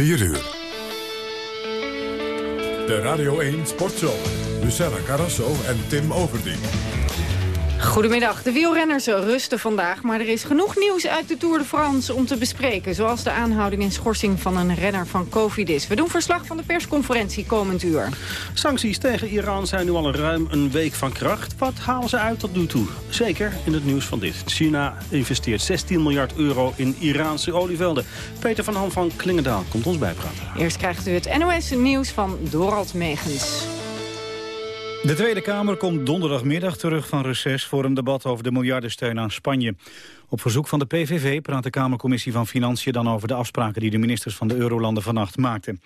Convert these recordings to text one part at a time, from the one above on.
4 uur. De Radio 1 Sportshow. Luciana Carrasso en Tim Overdien. Goedemiddag. De wielrenners rusten vandaag, maar er is genoeg nieuws uit de Tour de France om te bespreken. Zoals de aanhouding en schorsing van een renner van Cofidis. We doen verslag van de persconferentie komend uur. Sancties tegen Iran zijn nu al ruim een week van kracht. Wat halen ze uit tot nu toe? Zeker in het nieuws van dit. China investeert 16 miljard euro in Iraanse olievelden. Peter van Ham van Klingendaal komt ons bijpraten. Eerst krijgt u het NOS nieuws van Dorald Megens. De Tweede Kamer komt donderdagmiddag terug van reces voor een debat over de miljardensteun aan Spanje. Op verzoek van de PVV praat de Kamercommissie van Financiën dan over de afspraken die de ministers van de Eurolanden vannacht maakten.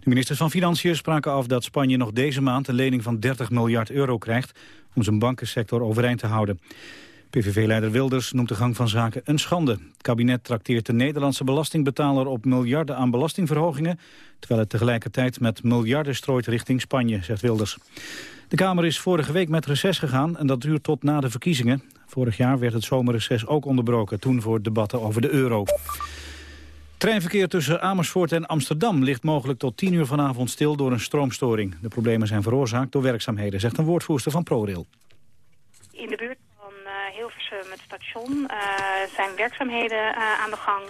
De ministers van Financiën spraken af dat Spanje nog deze maand een lening van 30 miljard euro krijgt om zijn bankensector overeind te houden. PVV-leider Wilders noemt de gang van zaken een schande. Het kabinet trakteert de Nederlandse belastingbetaler op miljarden aan belastingverhogingen, terwijl het tegelijkertijd met miljarden strooit richting Spanje, zegt Wilders. De Kamer is vorige week met reces gegaan en dat duurt tot na de verkiezingen. Vorig jaar werd het zomerreces ook onderbroken, toen voor debatten over de euro. Treinverkeer tussen Amersfoort en Amsterdam ligt mogelijk tot 10 uur vanavond stil door een stroomstoring. De problemen zijn veroorzaakt door werkzaamheden, zegt een woordvoerster van ProRail. In de buurt van uh, Hilversum, het station, uh, zijn werkzaamheden uh, aan de gang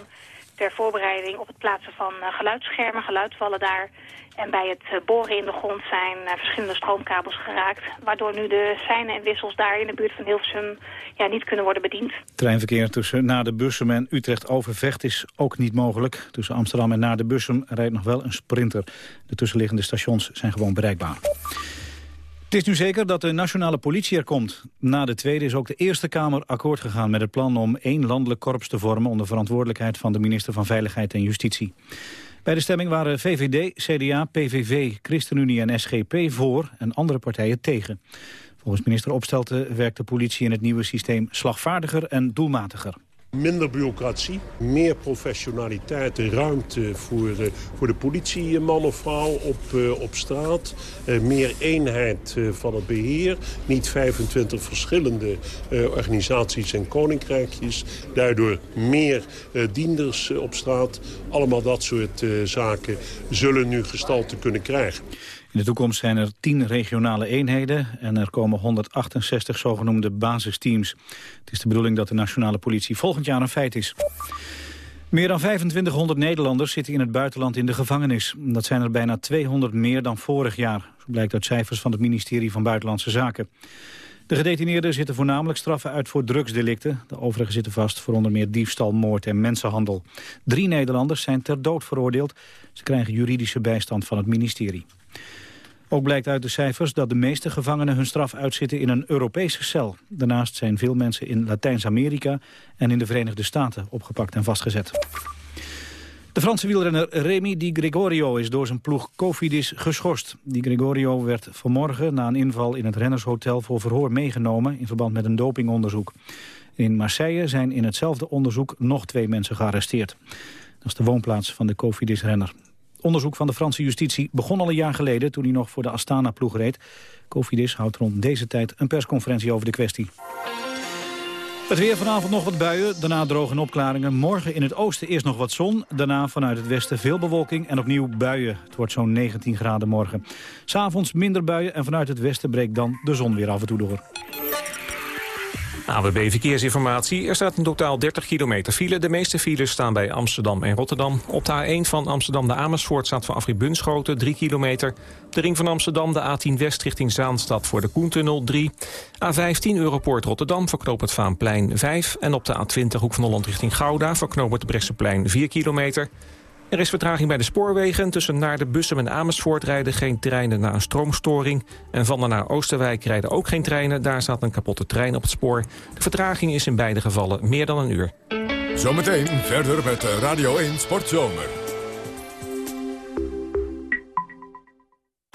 ter voorbereiding op het plaatsen van geluidsschermen, geluidvallen daar. En bij het eh, boren in de grond zijn eh, verschillende stroomkabels geraakt... waardoor nu de seinen en wissels daar in de buurt van Hilversum ja, niet kunnen worden bediend. Treinverkeer tussen naar de Bussum en Utrecht-Overvecht is ook niet mogelijk. Tussen Amsterdam en naar de Bussum rijdt nog wel een sprinter. De tussenliggende stations zijn gewoon bereikbaar. Het is nu zeker dat de nationale politie er komt. Na de Tweede is ook de Eerste Kamer akkoord gegaan met het plan om één landelijk korps te vormen onder verantwoordelijkheid van de minister van Veiligheid en Justitie. Bij de stemming waren VVD, CDA, PVV, ChristenUnie en SGP voor en andere partijen tegen. Volgens minister Opstelten werkt de politie in het nieuwe systeem slagvaardiger en doelmatiger. Minder bureaucratie, meer professionaliteit, ruimte voor, uh, voor de politieman of vrouw op, uh, op straat. Meer eenheid van het beheer. Niet 25 verschillende organisaties en koninkrijkjes. Daardoor meer dienders op straat. Allemaal dat soort zaken zullen nu gestalte kunnen krijgen. In de toekomst zijn er 10 regionale eenheden en er komen 168 zogenoemde basisteams. Het is de bedoeling dat de nationale politie volgend jaar een feit is. Meer dan 2500 Nederlanders zitten in het buitenland in de gevangenis. Dat zijn er bijna 200 meer dan vorig jaar. Zo blijkt uit cijfers van het ministerie van Buitenlandse Zaken. De gedetineerden zitten voornamelijk straffen uit voor drugsdelicten. De overigen zitten vast voor onder meer diefstal, moord en mensenhandel. Drie Nederlanders zijn ter dood veroordeeld. Ze krijgen juridische bijstand van het ministerie. Ook blijkt uit de cijfers dat de meeste gevangenen hun straf uitzitten in een Europese cel. Daarnaast zijn veel mensen in Latijns-Amerika en in de Verenigde Staten opgepakt en vastgezet. De Franse wielrenner Remy Di Gregorio is door zijn ploeg Cofidis geschorst. Di Gregorio werd vanmorgen na een inval in het rennershotel voor verhoor meegenomen in verband met een dopingonderzoek. In Marseille zijn in hetzelfde onderzoek nog twee mensen gearresteerd. Dat is de woonplaats van de Cofidis-renner onderzoek van de Franse justitie begon al een jaar geleden... toen hij nog voor de Astana-ploeg reed. Cofidis houdt rond deze tijd een persconferentie over de kwestie. Het weer vanavond nog wat buien, daarna droge opklaringen. Morgen in het oosten eerst nog wat zon. Daarna vanuit het westen veel bewolking en opnieuw buien. Het wordt zo'n 19 graden morgen. S'avonds minder buien en vanuit het westen breekt dan de zon weer af en toe door. AWB Verkeersinformatie. Er staat in totaal 30 kilometer file. De meeste files staan bij Amsterdam en Rotterdam. Op de A1 van Amsterdam de Amersfoort staat voor Afrit Bunschoten 3 kilometer. De ring van Amsterdam, de A10 West richting Zaanstad voor de Koentunnel 3. A15 Europoort Rotterdam verknoopt het Vaanplein 5. En op de A20 Hoek van Holland richting Gouda verknoopt het Bresseplein 4 kilometer. Er is vertraging bij de spoorwegen. Tussen naar de Bussen en Amersfoort rijden geen treinen na een stroomstoring. En van naar Oosterwijk rijden ook geen treinen. Daar staat een kapotte trein op het spoor. De vertraging is in beide gevallen meer dan een uur. Zometeen verder met Radio 1 Sportzomer.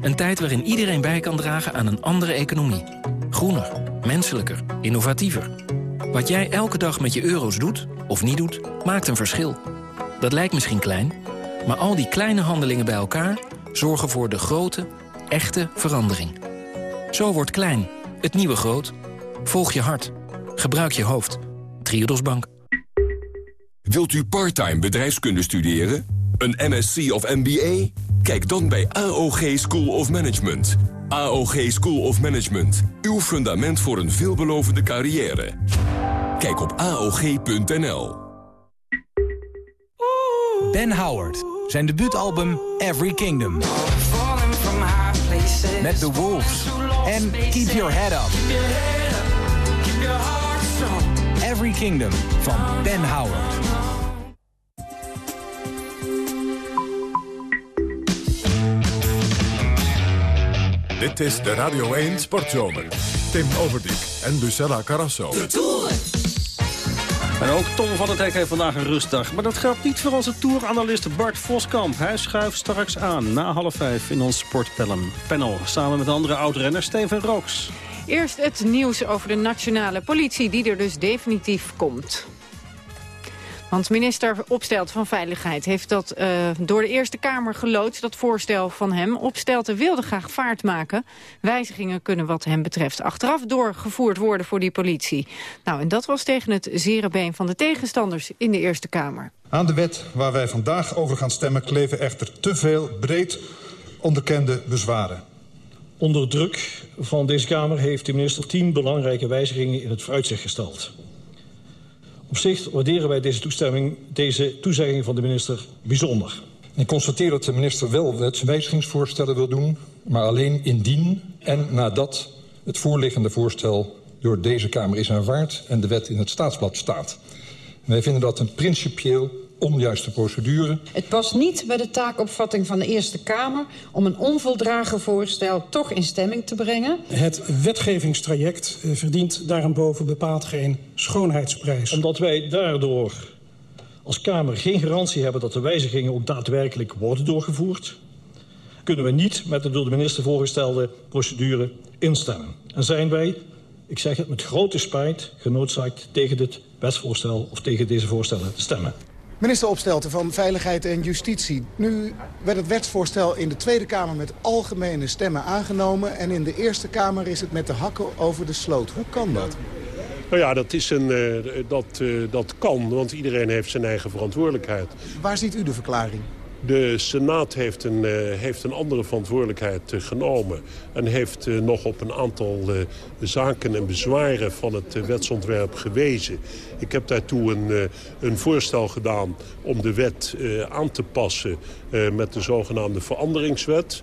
Een tijd waarin iedereen bij kan dragen aan een andere economie. Groener, menselijker, innovatiever. Wat jij elke dag met je euro's doet, of niet doet, maakt een verschil. Dat lijkt misschien klein, maar al die kleine handelingen bij elkaar... zorgen voor de grote, echte verandering. Zo wordt klein, het nieuwe groot. Volg je hart. Gebruik je hoofd. Triodos Bank. Wilt u parttime bedrijfskunde studeren? Een MSc of MBA? Kijk dan bij AOG School of Management. AOG School of Management. Uw fundament voor een veelbelovende carrière. Kijk op AOG.nl. Ben Howard. Zijn debuutalbum Every Kingdom. Met The Wolves. En Keep Your Head Up. Every Kingdom van Ben Howard. Dit is de Radio 1 Sportzomer. Tim Overdijk en Lucella Carrasso. En ook Tom van het Hek heeft vandaag een rustdag. Maar dat geldt niet voor onze tour-analyst Bart Voskamp. Hij schuift straks aan na half vijf in ons sportpanel. Samen met andere oud-renner Steven Rooks. Eerst het nieuws over de nationale politie, die er dus definitief komt. Want minister Opstelt van Veiligheid heeft dat uh, door de Eerste Kamer geloodst, dat voorstel van hem. Opstelten wilde graag vaart maken. Wijzigingen kunnen wat hem betreft achteraf doorgevoerd worden voor die politie. Nou, en dat was tegen het zere been van de tegenstanders in de Eerste Kamer. Aan de wet waar wij vandaag over gaan stemmen kleven echter te veel breed onderkende bezwaren. Onder druk van deze Kamer heeft de minister tien belangrijke wijzigingen in het vooruitzicht gesteld. Op zich waarderen wij deze, toestemming, deze toezegging van de minister bijzonder. Ik constateer dat de minister wel wetswijzigingsvoorstellen wil doen... maar alleen indien en nadat het voorliggende voorstel door deze Kamer is aanvaard... en de wet in het staatsblad staat. Wij vinden dat een principieel onjuiste procedure. Het past niet bij de taakopvatting van de Eerste Kamer... om een onvoldragen voorstel toch in stemming te brengen. Het wetgevingstraject eh, verdient daarboven bepaald geen schoonheidsprijs. Omdat wij daardoor als Kamer geen garantie hebben... dat de wijzigingen ook daadwerkelijk worden doorgevoerd... kunnen we niet met de door de minister voorgestelde procedure instemmen. En zijn wij, ik zeg het met grote spijt, genoodzaakt tegen dit wetsvoorstel of tegen deze voorstellen te stemmen. Minister Opstelten van Veiligheid en Justitie. Nu werd het wetsvoorstel in de Tweede Kamer met algemene stemmen aangenomen... en in de Eerste Kamer is het met de hakken over de sloot. Hoe kan dat? Nou ja, dat, is een, uh, dat, uh, dat kan, want iedereen heeft zijn eigen verantwoordelijkheid. Waar ziet u de verklaring? De Senaat heeft een, uh, heeft een andere verantwoordelijkheid uh, genomen... en heeft uh, nog op een aantal zaken en bezwaren van het wetsontwerp gewezen. Ik heb daartoe een, een voorstel gedaan om de wet aan te passen... met de zogenaamde veranderingswet.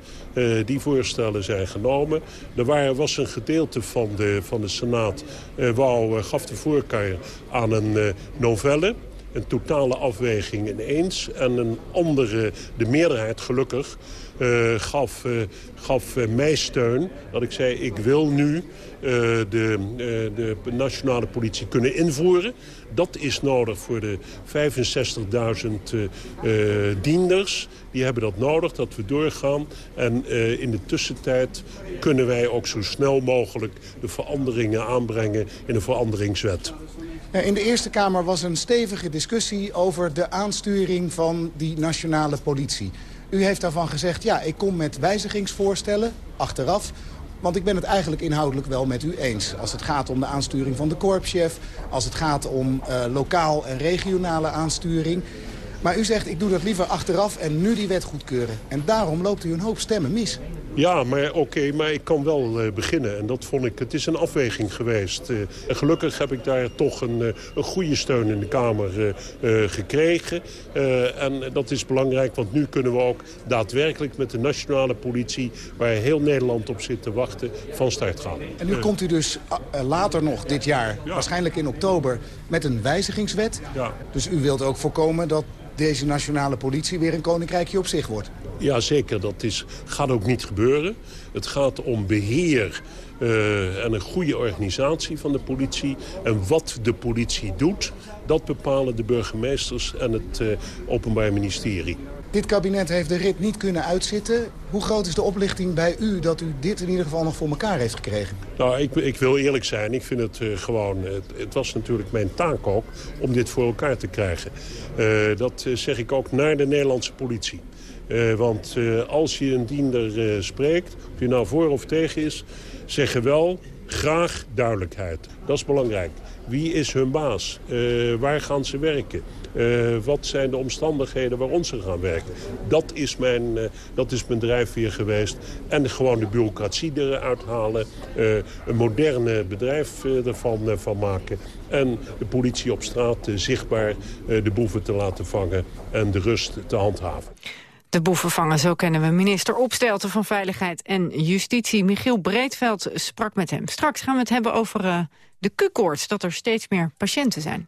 die voorstellen zijn genomen. Er was een gedeelte van de, van de Senaat... wou, gaf de voorkeur aan een novelle een totale afweging ineens. En een andere, de meerderheid gelukkig, uh, gaf, uh, gaf uh, mij steun. Dat ik zei, ik wil nu de, de nationale politie kunnen invoeren. Dat is nodig voor de 65.000 dienders. Die hebben dat nodig, dat we doorgaan. En in de tussentijd kunnen wij ook zo snel mogelijk de veranderingen aanbrengen in de veranderingswet. In de Eerste Kamer was een stevige discussie over de aansturing van die nationale politie. U heeft daarvan gezegd, ja, ik kom met wijzigingsvoorstellen, achteraf... Want ik ben het eigenlijk inhoudelijk wel met u eens. Als het gaat om de aansturing van de korpschef... als het gaat om uh, lokaal en regionale aansturing... Maar u zegt, ik doe dat liever achteraf en nu die wet goedkeuren. En daarom loopt u een hoop stemmen mis. Ja, maar oké, maar ik kan wel uh, beginnen. En dat vond ik, het is een afweging geweest. Uh, en gelukkig heb ik daar toch een, uh, een goede steun in de Kamer gekregen. en dat is belangrijk, want nu kunnen we ook daadwerkelijk met de nationale politie... waar heel Nederland op zit te wachten, van start gaan. En nu komt u dus later nog dit jaar, ja. waarschijnlijk in oktober, met een wijzigingswet. Ja. Dus u wilt ook voorkomen dat deze nationale politie weer een koninkrijkje op zich wordt. Ja, zeker. Dat is, gaat ook niet gebeuren. Het gaat om beheer uh, en een goede organisatie van de politie. En wat de politie doet, dat bepalen de burgemeesters en het uh, Openbaar Ministerie. Dit kabinet heeft de rit niet kunnen uitzitten. Hoe groot is de oplichting bij u dat u dit in ieder geval nog voor elkaar heeft gekregen? Nou, ik, ik wil eerlijk zijn. Ik vind het uh, gewoon... Het, het, was natuurlijk mijn taak ook om dit voor elkaar te krijgen. Uh, dat zeg ik ook naar de Nederlandse politie. want als je een diender spreekt, of je nou voor of tegen is... zeggen wel graag duidelijkheid. Dat is belangrijk. Wie is hun baas? waar gaan ze werken? Uh, wat zijn de omstandigheden waaronder ze gaan werken? Dat is mijn, uh, dat is mijn drijfveer geweest. En gewoon de bureaucratie eruit halen. Uh, een moderne bedrijf ervan van maken. En de politie op straat zichtbaar de boeven te laten vangen. En de rust te handhaven. De boeven vangen, zo kennen we minister Opstelten van Veiligheid en Justitie. Michiel Breedveld sprak met hem. Straks gaan we het hebben over de Q-koorts, dat er steeds meer patiënten zijn.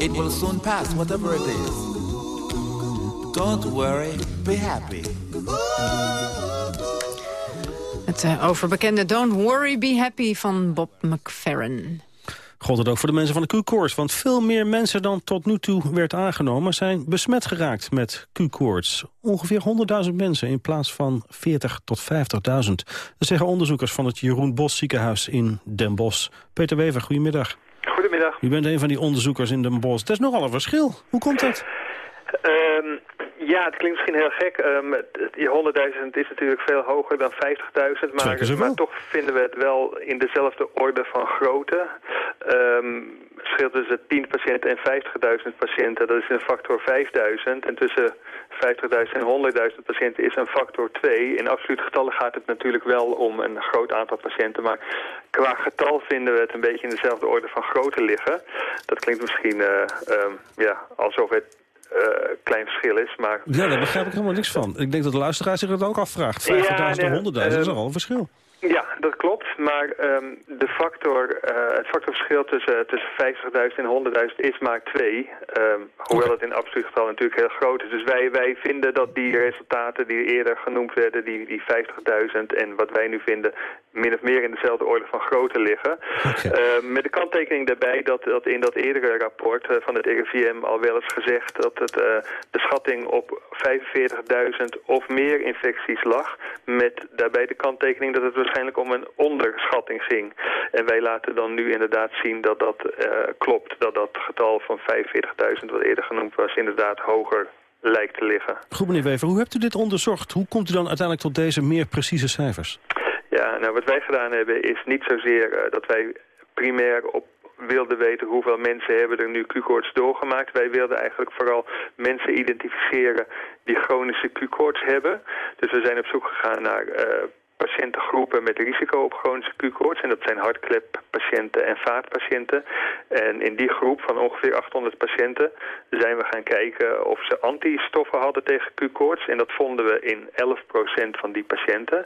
It will soon pass, whatever it is. Don't worry, be happy. Het uh, overbekende Don't Worry, Be Happy van Bob McFerrin. Gold het ook voor de mensen van de Q-koorts. Want veel meer mensen dan tot nu toe werd aangenomen... zijn besmet geraakt met Q-koorts. Ongeveer 100.000 mensen in plaats van 40 tot 50.000. Dat zeggen onderzoekers van het Jeroen Bos ziekenhuis in Den Bosch. Peter Wever, goedemiddag. Goedemiddag. U bent een van die onderzoekers in Den Bosch. Dat is nogal een verschil. Hoe komt dat? Ehm, ja, het klinkt misschien heel gek. Um, die 100.000 is natuurlijk veel hoger dan 50.000. Maar, maar toch vinden we het wel in dezelfde orde van grootte. Um, verschil tussen 10 patiënten en 50.000 patiënten, dat is een factor 5000. En tussen 50.000 en 100.000 patiënten is een factor 2. In absolute getallen gaat het natuurlijk wel om een groot aantal patiënten. Maar qua getal vinden we het een beetje in dezelfde orde van grootte liggen. Dat klinkt misschien uh, um, ja, alsof het uh, klein verschil is. Maar... Ja, daar begrijp ik helemaal niks van. Ik denk dat de luisteraar zich dat ook afvraagt. 50.000 ja, nee, en 100.000 uh, is al een verschil. Ja, dat klopt. Maar um, de factor, uh, het factorverschil tussen, tussen 50.000 en 100.000 is maar 2. Um, hoewel het in absoluut getal natuurlijk heel groot is. Dus wij, wij vinden dat die resultaten die eerder genoemd werden, die, die 50.000 en wat wij nu vinden, min of meer in dezelfde orde van grootte liggen. Okay. Uh, met de kanttekening daarbij dat, dat in dat eerdere rapport uh, van het RIVM al wel eens gezegd dat het, uh, de schatting op 45.000 of meer infecties lag. Met daarbij de kanttekening dat het waarschijnlijk om een onderschatting ging. En wij laten dan nu inderdaad zien dat dat klopt. Dat dat getal van 45.000 wat eerder genoemd was inderdaad hoger lijkt te liggen. Goed meneer Wever, hoe hebt u dit onderzocht? Hoe komt u dan uiteindelijk tot deze meer precieze cijfers? Ja, nou wat wij gedaan hebben is niet zozeer uh, dat wij primair op wilden weten hoeveel mensen hebben er nu Q-koorts doorgemaakt. Wij wilden eigenlijk vooral mensen identificeren die chronische Q-koorts hebben. Dus we zijn op zoek gegaan naar uh, patiëntengroepen met risico op chronische Q-koorts. En dat zijn hartkleppatiënten en vaatpatiënten. En in die groep van ongeveer 800 patiënten zijn we gaan kijken of ze antistoffen hadden tegen Q-koorts. En dat vonden we in 11% van die patiënten.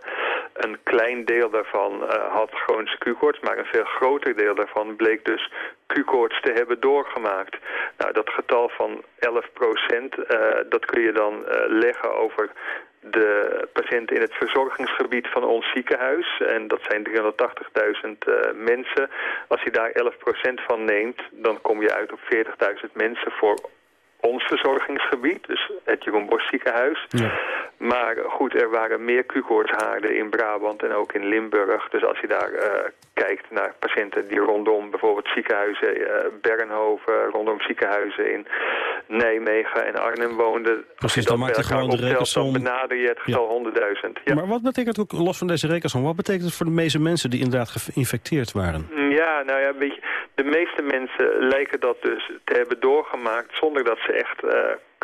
Een klein deel daarvan uh, had chronische Q-koorts, maar een veel groter deel daarvan bleek dus Q-koorts te hebben doorgemaakt. Nou, dat getal van 11%, uh, dat kun je dan uh, leggen over de patiënten in het verzorgingsgebied van ons ziekenhuis. En dat zijn 380.000 uh, mensen. Als je daar 11% van neemt, dan kom je uit op 40.000 mensen voor ons verzorgingsgebied, dus het Jeroen Bosch ziekenhuis. Ja. Maar goed, er waren meer Q-koortshaarden in Brabant en ook in Limburg. Dus als je daar uh, kijkt naar patiënten die rondom bijvoorbeeld ziekenhuizen, uh, Bernhoven, rondom ziekenhuizen in Nijmegen en Arnhem woonden. Precies, dan maakt je gewoon de rekensom. Dan benader je het getal ja. 100.000. Ja. Maar wat betekent ook, los van deze rekensom, wat betekent het voor de meeste mensen die inderdaad geïnfecteerd waren? Ja, nou ja, weet je, de meeste mensen lijken dat dus te hebben doorgemaakt zonder dat ze echt uh,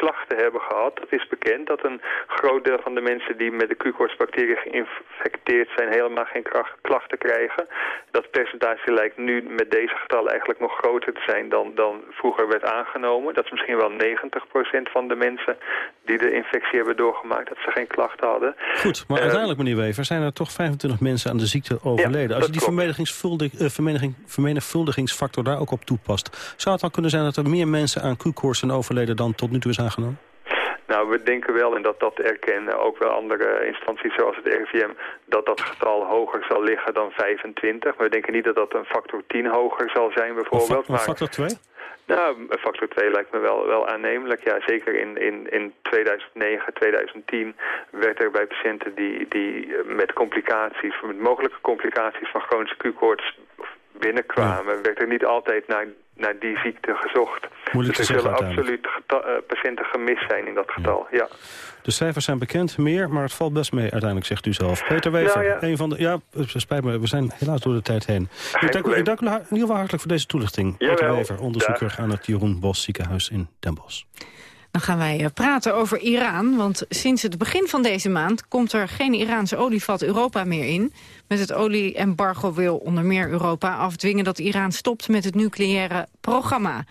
klachten hebben gehad. Het is bekend dat een groot deel van de mensen die met de Q-koortsbacterie geïnfecteerd zijn helemaal geen klachten krijgen. Dat percentage lijkt nu met deze getallen eigenlijk nog groter te zijn dan, dan vroeger werd aangenomen. Dat is misschien wel 90% van de mensen die de infectie hebben doorgemaakt dat ze geen klachten hadden. Goed, maar uh, uiteindelijk meneer Wever zijn er toch 25 mensen aan de ziekte overleden. Ja, Als je die vermenigvuldig, uh, vermeniging, vermenigvuldigingsfactor daar ook op toepast, zou het dan kunnen zijn dat er meer mensen aan Q-koorts zijn overleden dan tot nu toe is aangenomen? Nou, we denken wel, en dat dat erkennen ook wel andere instanties zoals het RIVM, dat dat getal hoger zal liggen dan 25. Maar we denken niet dat dat een factor 10 hoger zal zijn bijvoorbeeld. Een factor 2? Nou, een factor 2 lijkt me wel, wel aannemelijk. Ja, zeker in, in, in 2009, 2010 werd er bij patiënten die, die met complicaties, met mogelijke complicaties van chronische Q-koorts binnenkwamen, ja. werd er niet altijd naar, naar die ziekte gezocht. Moeilijk dus er zullen absoluut uh, patiënten gemist zijn in dat getal, ja. ja. De cijfers zijn bekend, meer, maar het valt best mee uiteindelijk, zegt u zelf. Peter Wever, nou, ja. een van de... Ja, spijt me, we zijn helaas door de tijd heen. Ik dank, u, ik dank u in ieder geval hartelijk voor deze toelichting. Jawel. Peter Wever, onderzoeker Dag. aan het Jeroen Bos ziekenhuis in Den Bosch. Dan gaan wij praten over Iran, want sinds het begin van deze maand... komt er geen Iraanse olievat Europa meer in. Met het olie-embargo wil onder meer Europa afdwingen... dat Iran stopt met het nucleaire programma.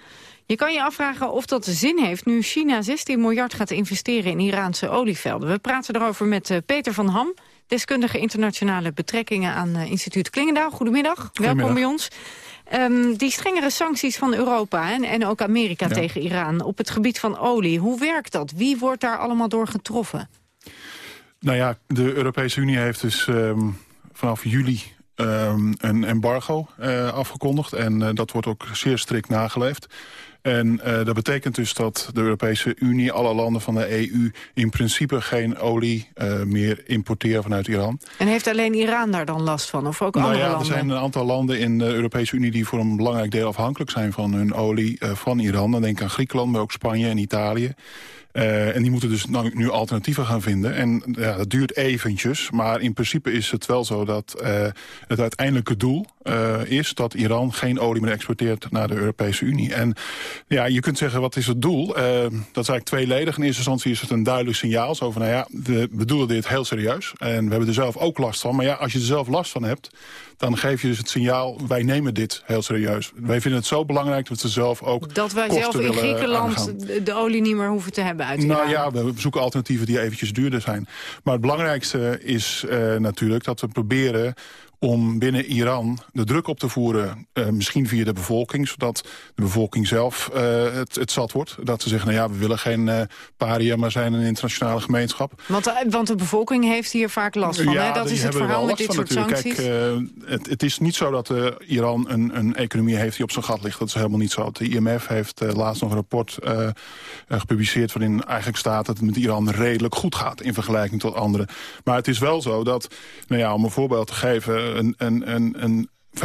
Je kan je afvragen of dat zin heeft nu China 16 miljard gaat investeren in Iraanse olievelden. We praten erover met uh, Peter van Ham, deskundige internationale betrekkingen aan uh, instituut Klingendaal. Goedemiddag, Goedemiddag, welkom bij ons. Um, die strengere sancties van Europa en, en ook Amerika ja. tegen Iran op het gebied van olie, hoe werkt dat? Wie wordt daar allemaal door getroffen? Nou ja, de Europese Unie heeft dus um, vanaf juli ehm, een embargo afgekondigd. En dat wordt ook zeer strikt nageleefd. En uh, dat betekent dus dat de Europese Unie, alle landen van de EU... in principe geen olie uh, meer importeren vanuit Iran. En heeft alleen Iran daar dan last van? Of ook nou andere ja, landen? Er zijn een aantal landen in de Europese Unie... die voor een belangrijk deel afhankelijk zijn van hun olie uh, van Iran. Dan denk ik aan Griekenland, maar ook Spanje en Italië. Uh, en die moeten dus nou, nu alternatieven gaan vinden. En ja, dat duurt eventjes. Maar in principe is het wel zo dat uh, het uiteindelijke doel uh, is... dat Iran geen olie meer exporteert naar de Europese Unie. En ja, je kunt zeggen, wat is het doel? dat is eigenlijk tweeledig. In eerste instantie is het een duidelijk signaal. Zo van, nou ja, we bedoelen dit heel serieus. En we hebben er zelf ook last van. Maar ja, als je er zelf last van hebt dan geef je dus het signaal, wij nemen dit heel serieus. Wij vinden het zo belangrijk dat we zelf ook Dat wij zelf in Griekenland de olie niet meer hoeven te hebben uit Nou ja, we zoeken alternatieven die eventjes duurder zijn. Maar het belangrijkste is uh, natuurlijk dat we proberen om binnen Iran de druk op te voeren, uh, misschien via de bevolking... zodat de bevolking zelf uh, het, het zat wordt. Dat ze zeggen, nou ja, we willen geen uh, paria, maar zijn een internationale gemeenschap. Want, want de bevolking heeft hier vaak last van, ja, hè? Dat is het verhaal met dit soort natuurlijk. sancties. Kijk, het, het, is niet zo dat Iran een, een, economie heeft die op zijn gat ligt. Dat is helemaal niet zo. De IMF heeft laatst nog een rapport gepubliceerd... waarin eigenlijk staat dat het met Iran redelijk goed gaat... in vergelijking tot anderen. Maar het is wel zo dat, nou ja, om een voorbeeld te geven een, een, een, een 40%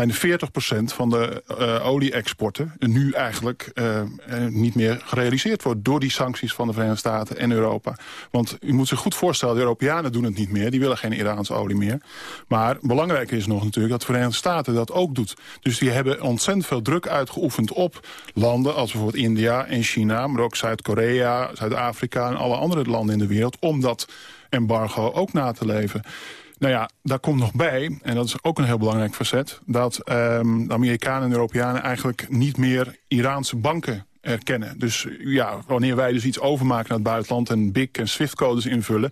van de uh, olie-exporten nu eigenlijk uh, niet meer gerealiseerd wordt... door die sancties van de Verenigde Staten en Europa. Want u moet zich goed voorstellen, de Europeanen doen het niet meer. Die willen geen Iraanse olie meer. Maar belangrijk is nog natuurlijk dat de Verenigde Staten dat ook doet. Dus die hebben ontzettend veel druk uitgeoefend op landen... als bijvoorbeeld India en China, maar ook Zuid-Korea, Zuid-Afrika... en alle andere landen in de wereld, om dat embargo ook na te leven. Nou ja, daar komt nog bij, en dat is ook een heel belangrijk facet... dat um, de Amerikanen en Europeanen eigenlijk niet meer Iraanse banken erkennen. Dus ja, wanneer wij dus iets overmaken naar het buitenland... en BIC en SWIFT-codes invullen...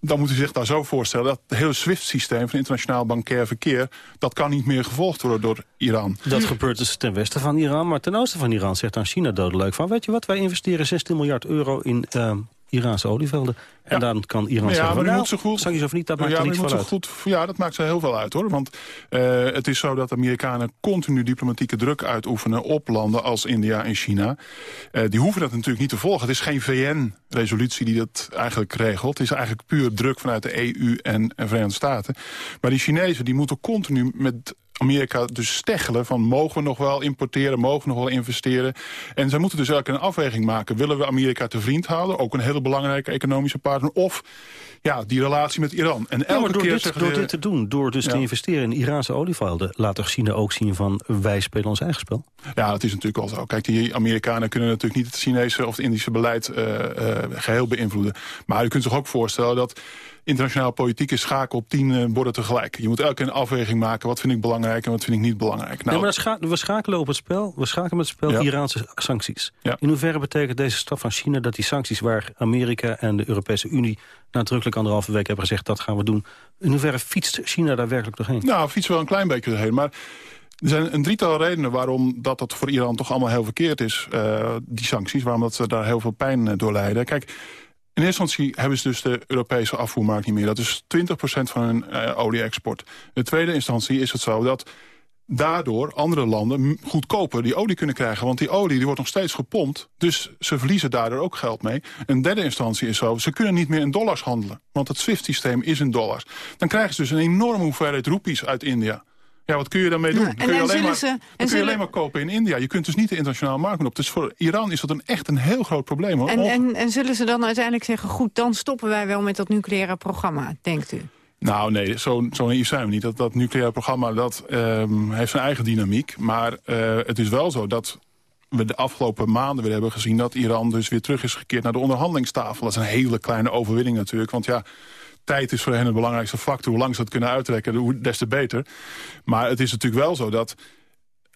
dan moet u zich daar zo voorstellen... dat het hele SWIFT-systeem van internationaal bankair verkeer... dat kan niet meer gevolgd worden door Iran. Dat gebeurt dus ten westen van Iran, maar ten oosten van Iran... zegt dan China dodelijk van... weet je wat, wij investeren 16 miljard euro in... Uh, Iraanse olievelden. En dan kan Iran ja, zeggen, maar nou, moet zo goed, sancties of niet, dat maakt ja, er moet van uit. goed, ja, dat maakt ze heel veel uit, hoor. Want uh, het is zo dat de Amerikanen continu diplomatieke druk uitoefenen... op landen als India en China. Uh, die hoeven dat natuurlijk niet te volgen. Het is geen VN-resolutie die dat eigenlijk regelt. Het is eigenlijk puur druk vanuit de EU en, en Verenigde Staten. Maar die Chinezen die moeten continu met Amerika dus steggelen van mogen we nog wel importeren, mogen we nog wel investeren. En zij moeten dus elke een afweging maken. Willen we Amerika te vriend houden, ook een hele belangrijke economische partner, of ja, die relatie met Iran. En elke ja, door, keer dit, door ze- dit te doen, door dus Ja. te investeren in Iraanse olievelden... laat toch China ook zien van wij spelen ons eigen spel? Ja, dat is natuurlijk wel zo. Kijk, die Amerikanen kunnen natuurlijk niet het Chinese of het Indische beleid eh, eh, geheel beïnvloeden. Maar je kunt zich ook voorstellen dat internationale politiek is schaken op tien eh, borden tegelijk. Je moet elke een afweging maken. Wat vind ik belangrijk en wat vind ik niet belangrijk. Nou, nee, maar we schakelen op het spel, we schakelen met het spel Ja. Iraanse sancties. Ja. In hoeverre betekent deze stap van China dat die sancties... waar Amerika en de Europese Unie nadrukkelijk anderhalve week hebben gezegd... dat gaan we doen, in hoeverre fietst China daar werkelijk doorheen? Nou, fiets wel een klein beetje erheen. Maar er zijn een drietal redenen waarom dat, dat voor Iran toch allemaal heel verkeerd is. eh, die sancties, waarom dat ze daar heel veel pijn eh, door lijden. Kijk, in eerste instantie hebben ze dus de Europese afvoermarkt niet meer. Dat is 20% van hun eh, olie-export. In tweede instantie is het zo dat daardoor andere landen goedkoper die olie kunnen krijgen. Want die olie die wordt nog steeds gepompt. Dus ze verliezen daardoor ook geld mee. Een derde instantie is zo, ze kunnen niet meer in dollars handelen. Want het SWIFT-systeem is in dollars. Dan krijgen ze dus een enorme hoeveelheid roepies uit India. Ja, wat kun je daarmee doen? Ja, kun je, en alleen, maar, ze- kun je zullen- alleen maar kopen in India. Je kunt dus niet de internationale markt op. Dus voor Iran is dat een, echt een heel groot probleem. Hoor. En, en, en zullen ze dan uiteindelijk zeggen... goed, dan stoppen wij wel met dat nucleaire programma, denkt u? Nou nee, zo, zo naïef zijn we niet. Dat, dat nucleaire programma dat, ehm, heeft zijn eigen dynamiek. Maar eh, het is wel zo dat we de afgelopen maanden weer hebben gezien... dat Iran dus weer terug is gekeerd naar de onderhandelingstafel. Dat is een hele kleine overwinning natuurlijk. Want ja, tijd is voor hen het belangrijkste factor. Hoe lang ze dat kunnen uittrekken, des te beter. Maar het is natuurlijk wel zo dat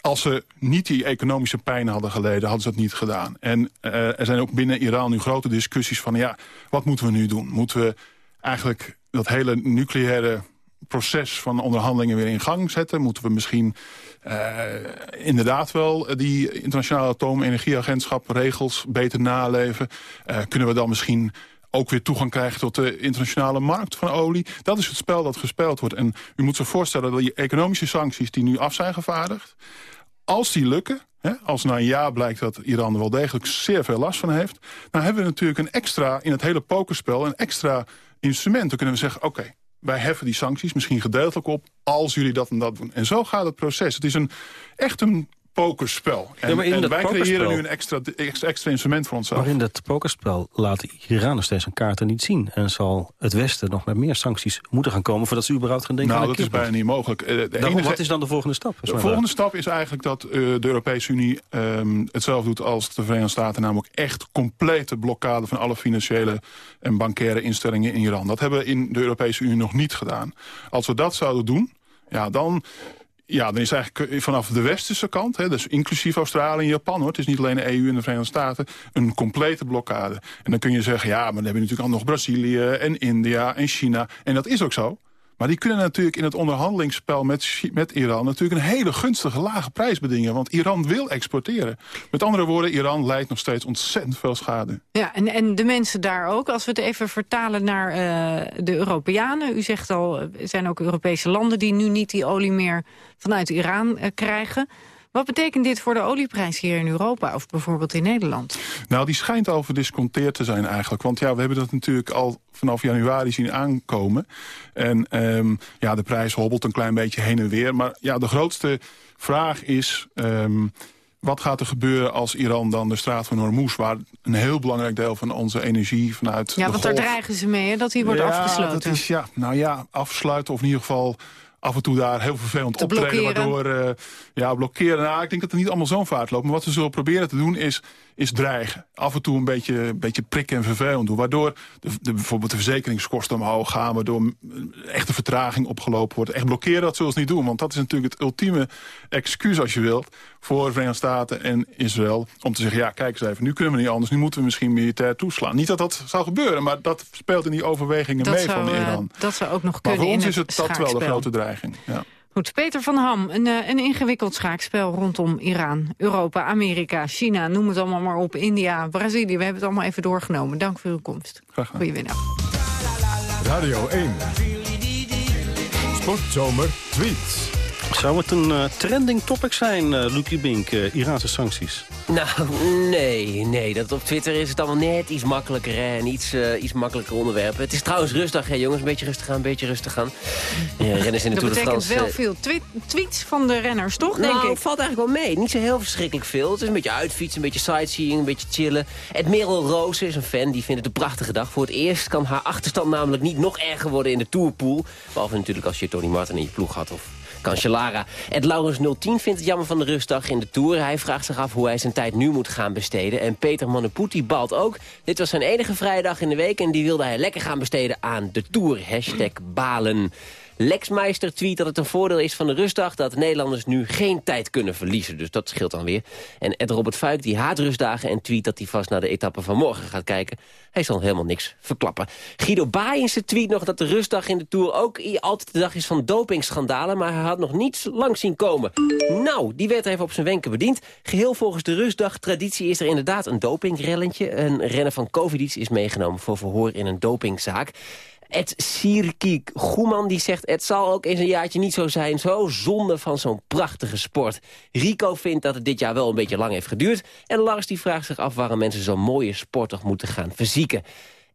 als ze niet die economische pijn hadden geleden, hadden ze dat niet gedaan. En eh, er zijn ook binnen Iran nu grote discussies van... ja, wat moeten we nu doen? Moeten we eigenlijk dat hele nucleaire proces van onderhandelingen weer in gang zetten? Moeten we misschien eh, inderdaad wel die internationale atoomenergieagentschap regels beter naleven? Eh, kunnen we dan misschien ook weer toegang krijgen tot de internationale markt van olie. Dat is het spel dat gespeeld wordt. En u moet zich voorstellen dat die economische sancties die nu af zijn gevaardigd... als die lukken, hè, als na een jaar blijkt dat Iran er wel degelijk zeer veel last van heeft... dan hebben we natuurlijk een extra, in het hele pokerspel, een extra instrument. Dan kunnen we zeggen, oké, wij heffen die sancties misschien gedeeltelijk op... als jullie dat en dat doen. En zo gaat het proces. Het is een, echt een pokerspel. En, wij pokerspel- creëren nu een extra, extra, instrument voor onszelf. Maar in dat pokerspel laat Iran nog steeds zijn kaarten niet zien. En zal het Westen nog met meer sancties moeten gaan komen... voordat ze überhaupt gaan denken Nou, aan dat is bijna niet mogelijk. Eh, de Daarom, enige- wat is dan de volgende stap? De volgende stap is eigenlijk dat eh, de Europese Unie ehm, hetzelfde doet als de Verenigde Staten. Namelijk echt complete blokkade van alle financiële en bankaire instellingen in Iran. Dat hebben we in de Europese Unie nog niet gedaan. Als we dat zouden doen, ja, dan... Ja, dan is eigenlijk eh, vanaf de westerse kant, hè, dus inclusief Australië en Japan... hoor, het is niet alleen de EU en de Verenigde Staten, een complete blokkade. En dan kun je zeggen, ja, maar dan heb je natuurlijk al nog Brazilië en India en China. En dat is ook zo. Maar die kunnen natuurlijk in het onderhandelingsspel met, met Iran... natuurlijk een hele gunstige lage prijs bedingen. Want Iran wil exporteren. Met andere woorden, Iran leidt nog steeds ontzettend veel schade. Ja, en, en de mensen daar ook. Als we het even vertalen naar eh, de Europeanen. U zegt al, er zijn ook Europese landen die nu niet die olie meer vanuit Iran eh, krijgen. Wat betekent dit voor de olieprijs hier in Europa of bijvoorbeeld in Nederland? Nou, die schijnt al verdisconteerd te zijn eigenlijk. Want ja, we hebben dat natuurlijk al vanaf januari zien aankomen. En ehm, ja, de prijs hobbelt een klein beetje heen en weer. Maar ja, de grootste vraag is... ehm, wat gaat er gebeuren als Iran dan de straat van Hormuz... waar een heel belangrijk deel van onze energie vanuit Ja, want daar dreigen ze mee, hè, dat die wordt ja, afgesloten. Dat is, ja, nou ja, afsluiten of in ieder geval af en toe daar heel vervelend Te optreden. blokkeren. Waardoor, eh, ja, blokkeren. Nou, ik denk dat het niet allemaal zo'n vaart loopt. Maar wat we zullen proberen te doen is, is dreigen. Af en toe een beetje, een beetje prikken en vervelend doen. Waardoor de, de, bijvoorbeeld de verzekeringskosten omhoog gaan. Waardoor echte vertraging opgelopen wordt. Echt blokkeren, dat zullen ze niet doen. Want dat is natuurlijk het ultieme excuus, als je wilt... voor de Verenigde Staten en Israël. Om te zeggen, ja, kijk eens even, nu kunnen we niet anders. Nu moeten we misschien militair toeslaan. Niet dat dat zou gebeuren, maar dat speelt in die overwegingen dat, mee zou, van eh, Iran. dat zou ook nog Maar kunnen voor ons is het dat wel de grote dreiging. Ja. Goed, Peter van Ham, een, eh, een ingewikkeld schaakspel rondom Iran, Europa, Amerika, China, noem het allemaal maar op, India, Brazilië. We hebben het allemaal even doorgenomen. Dank voor uw komst. Goedemiddag. Radio 1. Sportzomer tweets. Zou het een eh, trending topic zijn, eh Lucie Bink, eh, Iraanse sancties? Nou, nee, nee. Dat op Twitter is het allemaal net iets makkelijker hè, en iets, eh, iets makkelijker onderwerpen. Het is trouwens rustig, hè, jongens. Een beetje rustig aan, een beetje rustig aan. Eh, renners in de Dat Tour de betekent France. wel eh, veel twi- tweets van de renners, toch, denk nou, ik? valt eigenlijk wel mee. Niet zo heel verschrikkelijk veel. Het is een beetje uitfietsen, een beetje sightseeing, een beetje chillen. Admiral Roos is een fan, die vindt het een prachtige dag. Voor het eerst kan haar achterstand namelijk niet nog erger worden in de Tourpool. Behalve natuurlijk als je Tony Martin in je ploeg had of Cancellara. Ed Laurens 010 vindt het jammer van de rustdag in de Tour. Hij vraagt zich af hoe hij zijn tijd nu moet gaan besteden. En Peter Mannepoeti balt ook. Dit was zijn enige vrije dag in de week... en die wilde hij lekker gaan besteden aan de Tour. Hashtag balen. Lexmeister tweet dat het een voordeel is van de rustdag... dat Nederlanders nu geen tijd kunnen verliezen. Dus dat scheelt dan weer. En Ed Robert Fuik die haat rustdagen en tweet dat hij vast naar de etappe van morgen gaat kijken. Hij zal helemaal niks verklappen. Guido Baaiense tweet nog dat de rustdag in de Tour ook altijd de dag is van dopingschandalen... maar hij had nog niets lang zien komen. Nou, die werd even op zijn wenken bediend. Geheel volgens de rustdag-traditie is er inderdaad een dopingrellentje. Een renner van Covidis is meegenomen voor verhoor in een dopingzaak. Ed Sierki Goeman die zegt... het zal ook eens een jaartje niet zo zijn. Zo zonde van zo'n prachtige sport. Rico vindt dat het dit jaar wel een beetje lang heeft geduurd. En Lars die vraagt zich af waarom mensen zo'n mooie sport toch moeten gaan fysieken.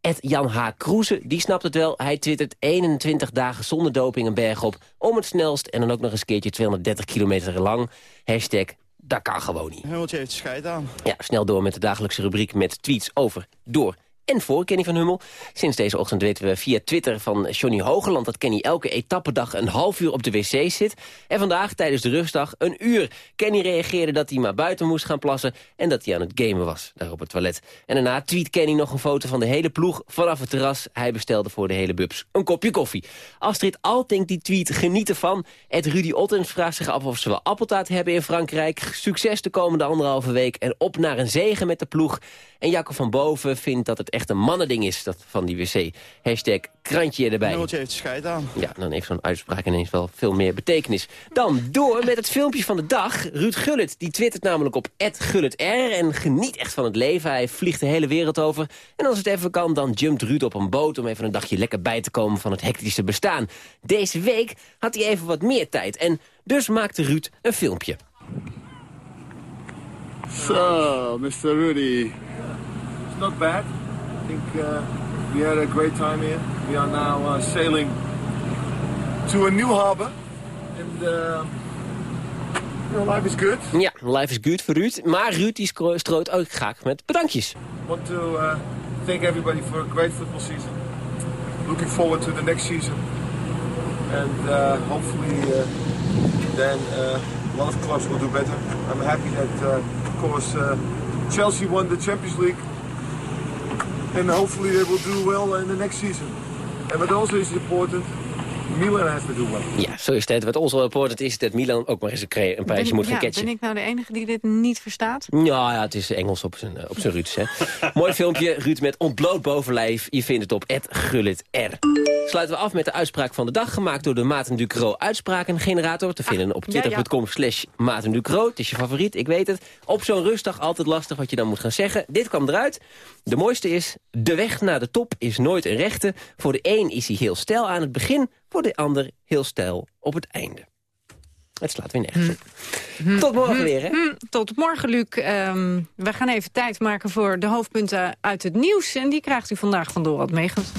Ed Jan H. Kroeze, die snapt het wel. Hij twittert 21 dagen zonder doping een berg op. Om het snelst en dan ook nog eens een keertje 230 kilometer lang. Hashtag, dat kan gewoon niet. Hummeltje heeft scheid aan. Ja, snel door met de dagelijkse rubriek met tweets over, door en voor Kenny van Hummel. Sinds deze ochtend weten we via Twitter van Johnny Hogeland... dat Kenny elke etappedag een half uur op de wc zit. En vandaag tijdens de rustdag een uur. Kenny reageerde dat hij maar buiten moest gaan plassen... en dat hij aan het gamen was, daar op het toilet. En daarna tweet Kenny nog een foto van de hele ploeg vanaf het terras. Hij bestelde voor de hele bubs een kopje koffie. Astrid Altink die tweet geniet ervan. Ed Rudy Ottens vraagt zich af of ze wel appeltaart hebben in Frankrijk. Succes de komende anderhalve week en op naar een zegen met de ploeg. En Jacco van Boven vindt dat het echt een mannending is, dat van die wc. Hashtag krantje erbij. Nootje heeft scheid aan. Ja, dan heeft zo'n uitspraak ineens wel veel meer betekenis. Dan door met het filmpje van de dag. Ruud Gullit, die twittert namelijk op @gulletr en geniet echt van het leven. Hij vliegt de hele wereld over. En als het even kan, dan jumpt Ruud op een boot... om even een dagje lekker bij te komen van het hectische bestaan. Deze week had hij even wat meer tijd. En dus maakte Ruud een filmpje. So, Mr. Rudy. It's not bad. I think uh, we had a great time here. We are now uh, sailing to a new harbor. And uh, life is good. Ja, life is good voor Ruud. Maar Ruud die strooit ook graag met bedankjes. Want to uh, thank everybody for a great football season. Looking forward to the next season. And uh, hopefully uh, then uh, a lot of clubs will do better. I'm happy that, uh, of course, uh, Chelsea won the Champions League. And hopefully they will do well in the next season. And what also is important, Milan has to do well. Ja, zo is het. Wat ons wel important is dat Milan ook maar eens een, een prijsje Ben- moet ja, ben ik nou de enige die dit niet verstaat? Ja, ja, het is Engels op zijn, eh, op zijn Ruuds, hè. Mooi filmpje, Ruud met ontbloot bovenlijf. Je vindt het op @gullitr. Sluiten we af met de uitspraak van de dag... gemaakt door de Maarten Ducro uitsprakengenerator... te vinden op ja, ja. twitter.com slash Maarten Ducro. Het is je favoriet, ik weet het. Op zo'n rustdag altijd lastig wat je dan moet gaan zeggen. Dit kwam eruit. De mooiste is... De weg naar de top is nooit een rechte. Voor de een is hij heel stijl aan het begin... voor de ander heel stijl op het einde. Het slaat weer nergens op. Tot morgen weer, hè? Hm, tot morgen, Luc. Ehm, we gaan even tijd maken voor de hoofdpunten uit het nieuws. En die krijgt u vandaag van Dorot Megens.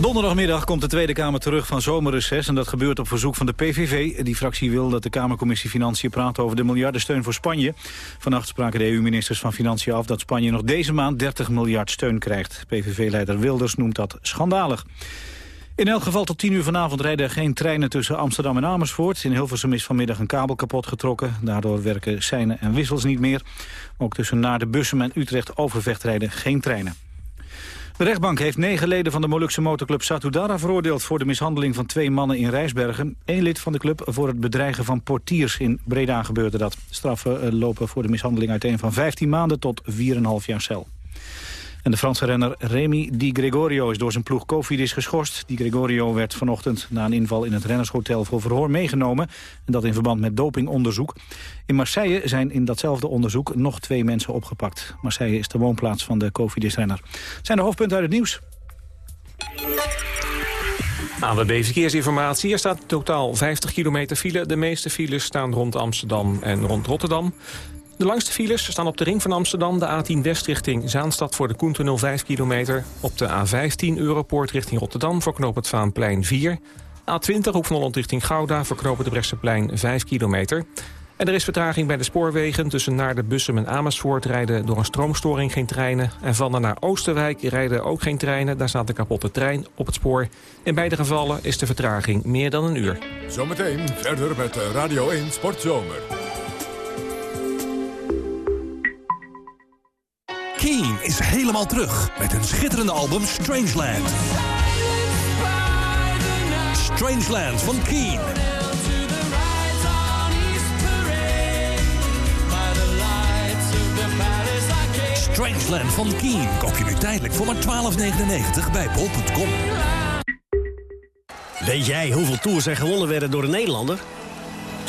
Donderdagmiddag komt de Tweede Kamer terug van zomerreces... en dat gebeurt op verzoek van de PVV. Die fractie wil dat de Kamercommissie Financiën praat over de miljardensteun voor Spanje. Vannacht spraken de EU-ministers van Financiën af dat Spanje nog deze maand 30 miljard steun krijgt. PVV-leider Wilders noemt dat schandalig. In elk geval tot 10 uur vanavond rijden geen treinen tussen Amsterdam en Amersfoort. In Hilversum is vanmiddag een kabel kapot getrokken. Daardoor werken seinen en wissels niet meer. Ook tussen Naarden, Bussum en Utrecht Overvecht rijden geen treinen. De rechtbank heeft negen leden van de Molukse motorclub Satudara veroordeeld... voor de mishandeling van twee mannen in Rijsbergen. Eén lid van de club voor het bedreigen van portiers. In Breda gebeurde dat. Straffen eh, lopen voor de mishandeling uiteen van 15 maanden tot 4,5 jaar cel. En de Franse renner Remy Di Gregorio is door zijn ploeg Cofidis geschorst. Di Gregorio werd vanochtend na een inval in het rennershotel voor verhoor meegenomen. En dat in verband met dopingonderzoek. In Marseille zijn in datzelfde onderzoek nog twee mensen opgepakt. Marseille is de woonplaats van de Cofidis-renner. Zijn de hoofdpunten uit het nieuws? ANWB Verkeersinformatie. Er staat totaal 50 kilometer file. De meeste files staan rond Amsterdam en rond Rotterdam. De langste files staan op de ring van Amsterdam. De A10 West richting Zaanstad voor de Koentunnel 5 kilometer. Op de A15 Europoort richting Rotterdam voor knoop het Vaanplein 4. A20 Hoek van Holland richting Gouda voor knoop het Bresseplein 5 kilometer. En er is vertraging bij de spoorwegen. Tussen Naarden, Bussum en Amersfoort rijden door een stroomstoring geen treinen. En van naar Oosterwijk rijden ook geen treinen. Daar staat een kapotte trein op het spoor. In beide gevallen is de vertraging meer dan een uur. Zometeen verder met Radio 1 Sportzomer. Keen is helemaal terug met hun schitterende album Strangeland. Strangeland van Keen. Strangeland van Keen koop je nu tijdelijk voor maar 12,99 bij bol.com. Weet jij hoeveel tours er gewonnen werden door een Nederlander?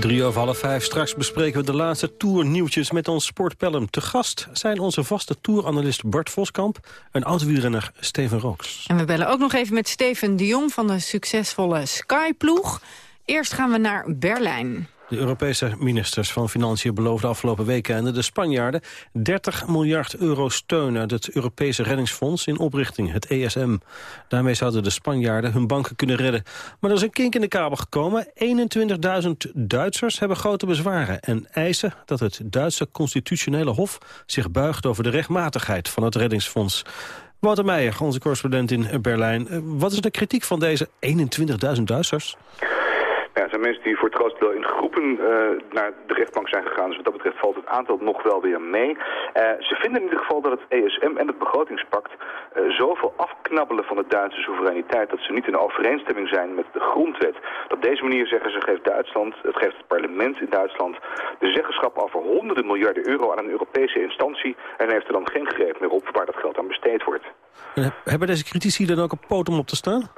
Drie over half vijf. Straks bespreken we de laatste tournieuwtjes met ons sportpellum. Te gast zijn onze vaste touranalist Bart Voskamp... en oud-wielrenner Steven Rooks. En we bellen ook nog even met Steven de Jong van de succesvolle Skyploeg. Eerst gaan we naar Berlijn. De Europese ministers van Financiën beloofden afgelopen weekend de Spanjaarden 30 miljard euro steun uit het Europese reddingsfonds in oprichting, het ESM. Daarmee zouden de Spanjaarden hun banken kunnen redden. Maar er is een kink in de kabel gekomen. 21.000 Duitsers hebben grote bezwaren en eisen dat het Duitse constitutionele hof zich buigt over de rechtmatigheid van het reddingsfonds. Wouter Meijer, onze correspondent in Berlijn. Wat is de kritiek van deze 21.000 Duitsers? Het zijn mensen die voor het grootste deel in groepen naar de rechtbank zijn gegaan. Dus wat dat betreft valt het aantal nog wel weer mee. ze vinden in ieder geval dat het ESM en het begrotingspact zoveel afknabbelen van de Duitse soevereiniteit... dat ze niet in overeenstemming zijn met de grondwet. Op deze manier zeggen ze geeft Duitsland, het geeft het parlement in Duitsland... de zeggenschap over honderden miljarden euro aan een Europese instantie... en heeft er dan geen greep meer op waar dat geld aan besteed wordt. hebben deze critici dan ook een poot om op te staan?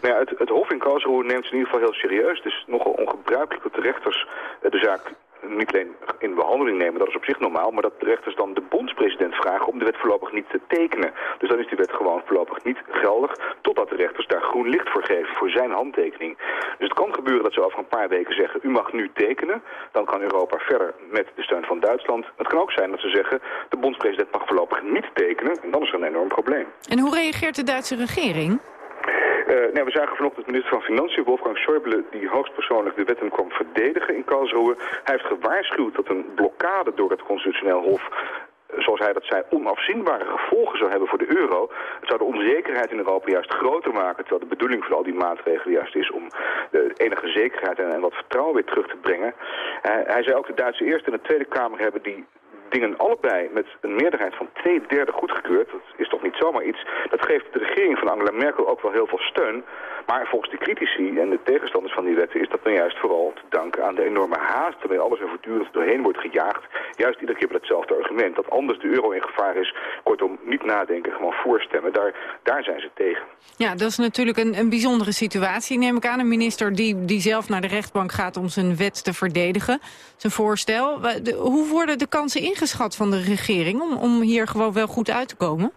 Nou ja, het, het Hof in Karlsruhe neemt het in ieder geval heel serieus. Het is nogal ongebruikelijk dat de rechters de zaak niet alleen in behandeling nemen, dat is op zich normaal, maar dat de rechters dan de bondspresident vragen om de wet voorlopig niet te tekenen. Dus dan is die wet gewoon voorlopig niet geldig, totdat de rechters daar groen licht voor geven, voor zijn handtekening. Dus het kan gebeuren dat ze over een paar weken zeggen, u mag nu tekenen, dan kan Europa verder met de steun van Duitsland. Het kan ook zijn dat ze zeggen, de bondspresident mag voorlopig niet tekenen, en dan is er een enorm probleem. En hoe reageert de Duitse regering? Uh, we zagen vanochtend de minister van Financiën, Wolfgang Schäuble, die hoogstpersoonlijk de wetten kwam verdedigen in Karlsruhe. Hij heeft gewaarschuwd dat een blokkade door het constitutioneel hof eh, zoals hij dat zei, onafzienbare gevolgen zou hebben voor de euro. Het zou de onzekerheid in Europa juist groter maken, terwijl de bedoeling van al die maatregelen juist is om de enige zekerheid en, wat vertrouwen weer terug te brengen. Hij zei ook de Duitse Eerste en de Tweede Kamer hebben die dingen allebei met een meerderheid van twee derde goedgekeurd. Dat is toch niet zomaar iets. Dat geeft de regering van Angela Merkel ook wel heel veel steun. Maar volgens de critici en de tegenstanders van die wetten is dat dan juist vooral te danken aan de enorme haast waarmee alles er voortdurend doorheen wordt gejaagd. Juist iedere keer met hetzelfde argument. Dat anders de euro in gevaar is. Kortom, niet nadenken, gewoon voorstemmen. Daar, daar zijn ze tegen. Ja, dat is natuurlijk een, een bijzondere situatie. Neem ik aan een minister die, die zelf naar de rechtbank gaat om zijn wet te verdedigen. Zijn voorstel. Hoe worden de kansen ingeschat van de regering om, om hier gewoon wel goed uit te komen?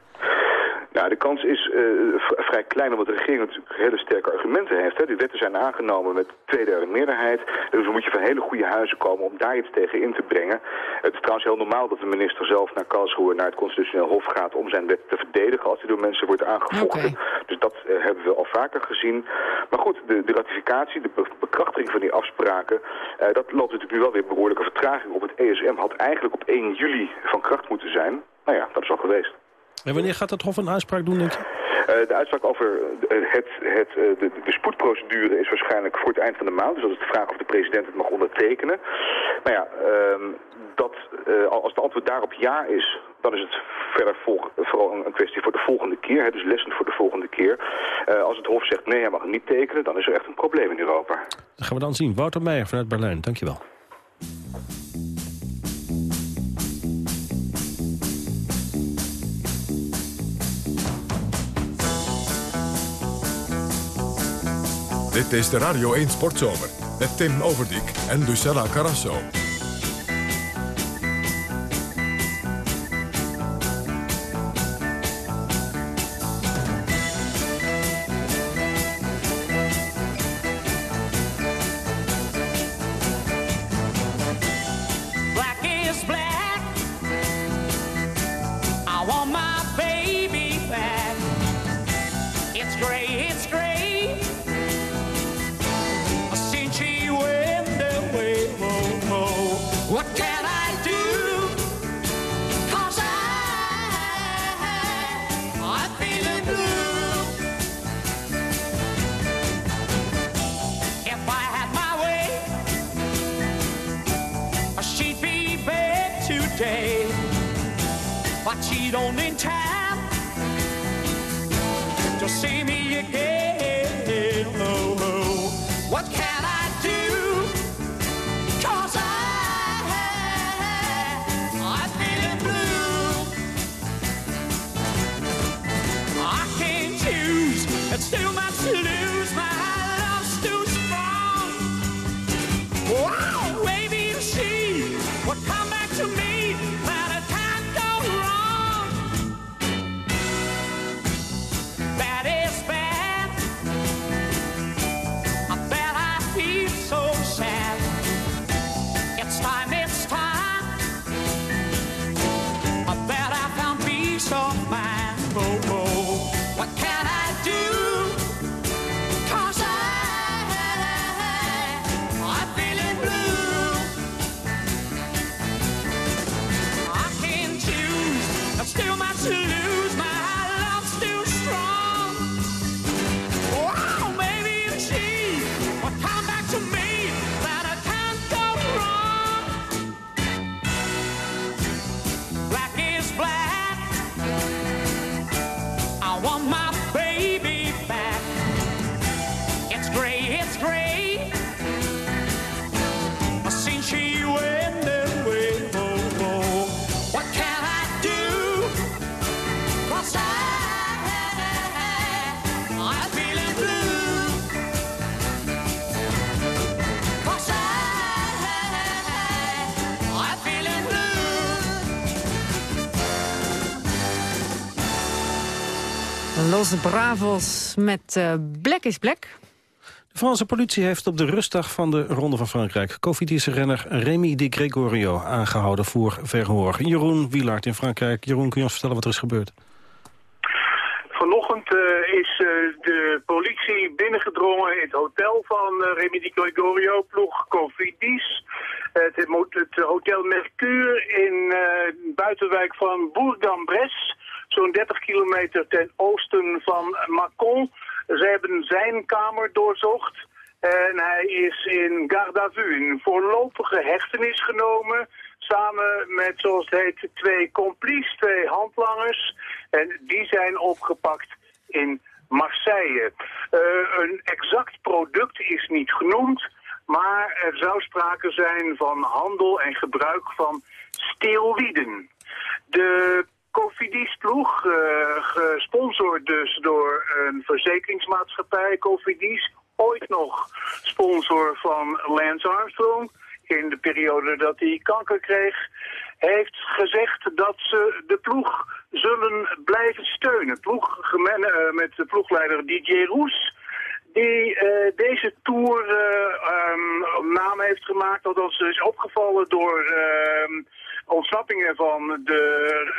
Nou, de kans is uh, vrij klein omdat de regering natuurlijk hele sterke argumenten heeft. Hè. Die wetten zijn aangenomen met tweederde meerderheid. Dus dan moet je van hele goede huizen komen om daar iets tegen in te brengen. Het is trouwens heel normaal dat de minister zelf naar Karlsruhe, naar het constitutioneel hof gaat om zijn wet te verdedigen als die door mensen wordt aangevochten. Dus dat uh, hebben we al vaker gezien. Maar goed, de, de ratificatie, de bekrachtiging van die afspraken, uh, dat loopt natuurlijk nu wel weer behoorlijke vertraging op. Het ESM had eigenlijk op 1 juli van kracht moeten zijn. Nou ja, dat is al geweest. En wanneer gaat het Hof een uitspraak doen, denk je? Uh, de uitspraak over het, het, uh, de, de, spoedprocedure is waarschijnlijk voor het eind van de maand. Dus dat is de vraag of de president het mag ondertekenen. Nou ja, uh, dat, uh, als het antwoord daarop ja is, dan is het verder volg, vooral een, kwestie voor de volgende keer. Hè, dus lessen voor de volgende keer. als het Hof zegt nee, hij mag niet tekenen, dan is er echt een probleem in Europa. Dat gaan we dan zien. Wouter Meijer vanuit Berlijn, dankjewel. Dit is de Radio 1 Sportzomer met Tim Overdijk en Lucella Carrasso. To me. Los Bravos met uh, Black is Black. De Franse politie heeft op de rustdag van de Ronde van Frankrijk... Cofidis-renner Rémi Di Gregorio aangehouden voor verhoor. Jeroen Wielaert in Frankrijk. Jeroen, kun je ons vertellen wat er is gebeurd? Vanochtend uh, is uh, de politie binnengedrongen in het hotel van uh, Remy Di Gregorio, ploeg Cofidis. Het, het, hotel Mercure in buitenwijk van Bourg-en-Bresse, zo'n 30 kilometer ten oosten van Mâcon. Ze hebben zijn kamer doorzocht en hij is in vue, in voorlopige hechtenis genomen samen met, zoals het heet, twee complices, twee handlangers. En die zijn opgepakt in Marseille. Uh, een exact product is niet genoemd, maar er zou sprake zijn van handel en gebruik van steelwieden. De Cofidis-ploeg, uh, gesponsord dus door een verzekeringsmaatschappij, Cofidis, ooit nog sponsor van Lance Armstrong in de periode dat hij kanker kreeg, heeft gezegd dat ze de ploeg zullen blijven steunen. Ploeg, uh, met de ploegleider DJ Roes, die uh, deze Tour um, naam heeft gemaakt, althans is opgevallen door uh, ontsnappingen van de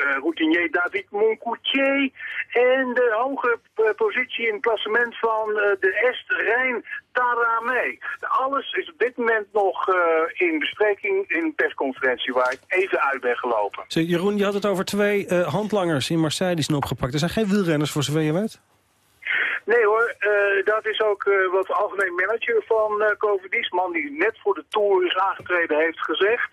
uh, routinier David Moncoutier en de hoge positie in het klassement van de Est Rijn Taramé. Alles is op dit moment nog in bespreking in een persconferentie waar ik even uit ben gelopen. Jeroen, je had het over twee handlangers in Marseille die zijn opgepakt. Er zijn geen wielrenners voor zover je weet? Nee hoor, uh, dat is ook uh, wat de algemeen manager van uh, Covidis, man die net voor de Tour is aangetreden, heeft gezegd.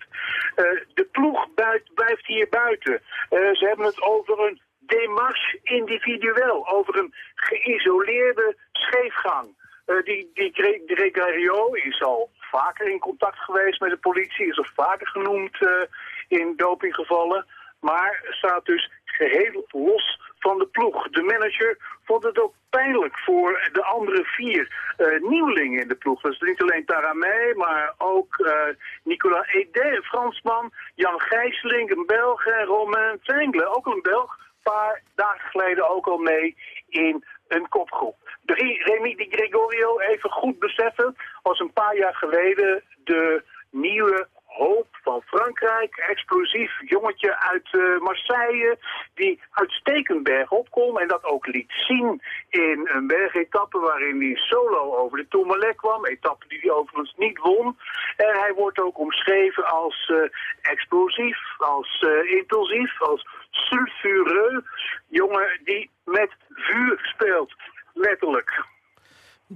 de ploeg blijft hier buiten. ze hebben het over een demarche individueel, over een geïsoleerde scheefgang. die die Gregario is al vaker in contact geweest met de politie, is al vaker genoemd in dopinggevallen, maar staat dus geheel los van de ploeg. De manager vond het ook pijnlijk voor de andere vier uh, nieuwelingen in de ploeg. Is niet alleen Taramé, maar ook uh, Nicolas Ede, Fransman, Jan Gijsling, een Belg en Romain Tengle, ook een Belg. Een paar dagen geleden ook al mee in een kopgroep. Remy Di Gregorio, even goed beseffen, was een paar jaar geleden de nieuwe hoop van Frankrijk. Explosief jongetje uit uh, Marseille die uitstekend bergop kon en dat ook liet zien in een bergetappe waarin hij solo over de Tourmalet kwam. Etappe die hij overigens niet won. En hij wordt ook omschreven als uh, explosief, als uh, impulsief, als sulfureux. Jongen die met vuur speelt, letterlijk.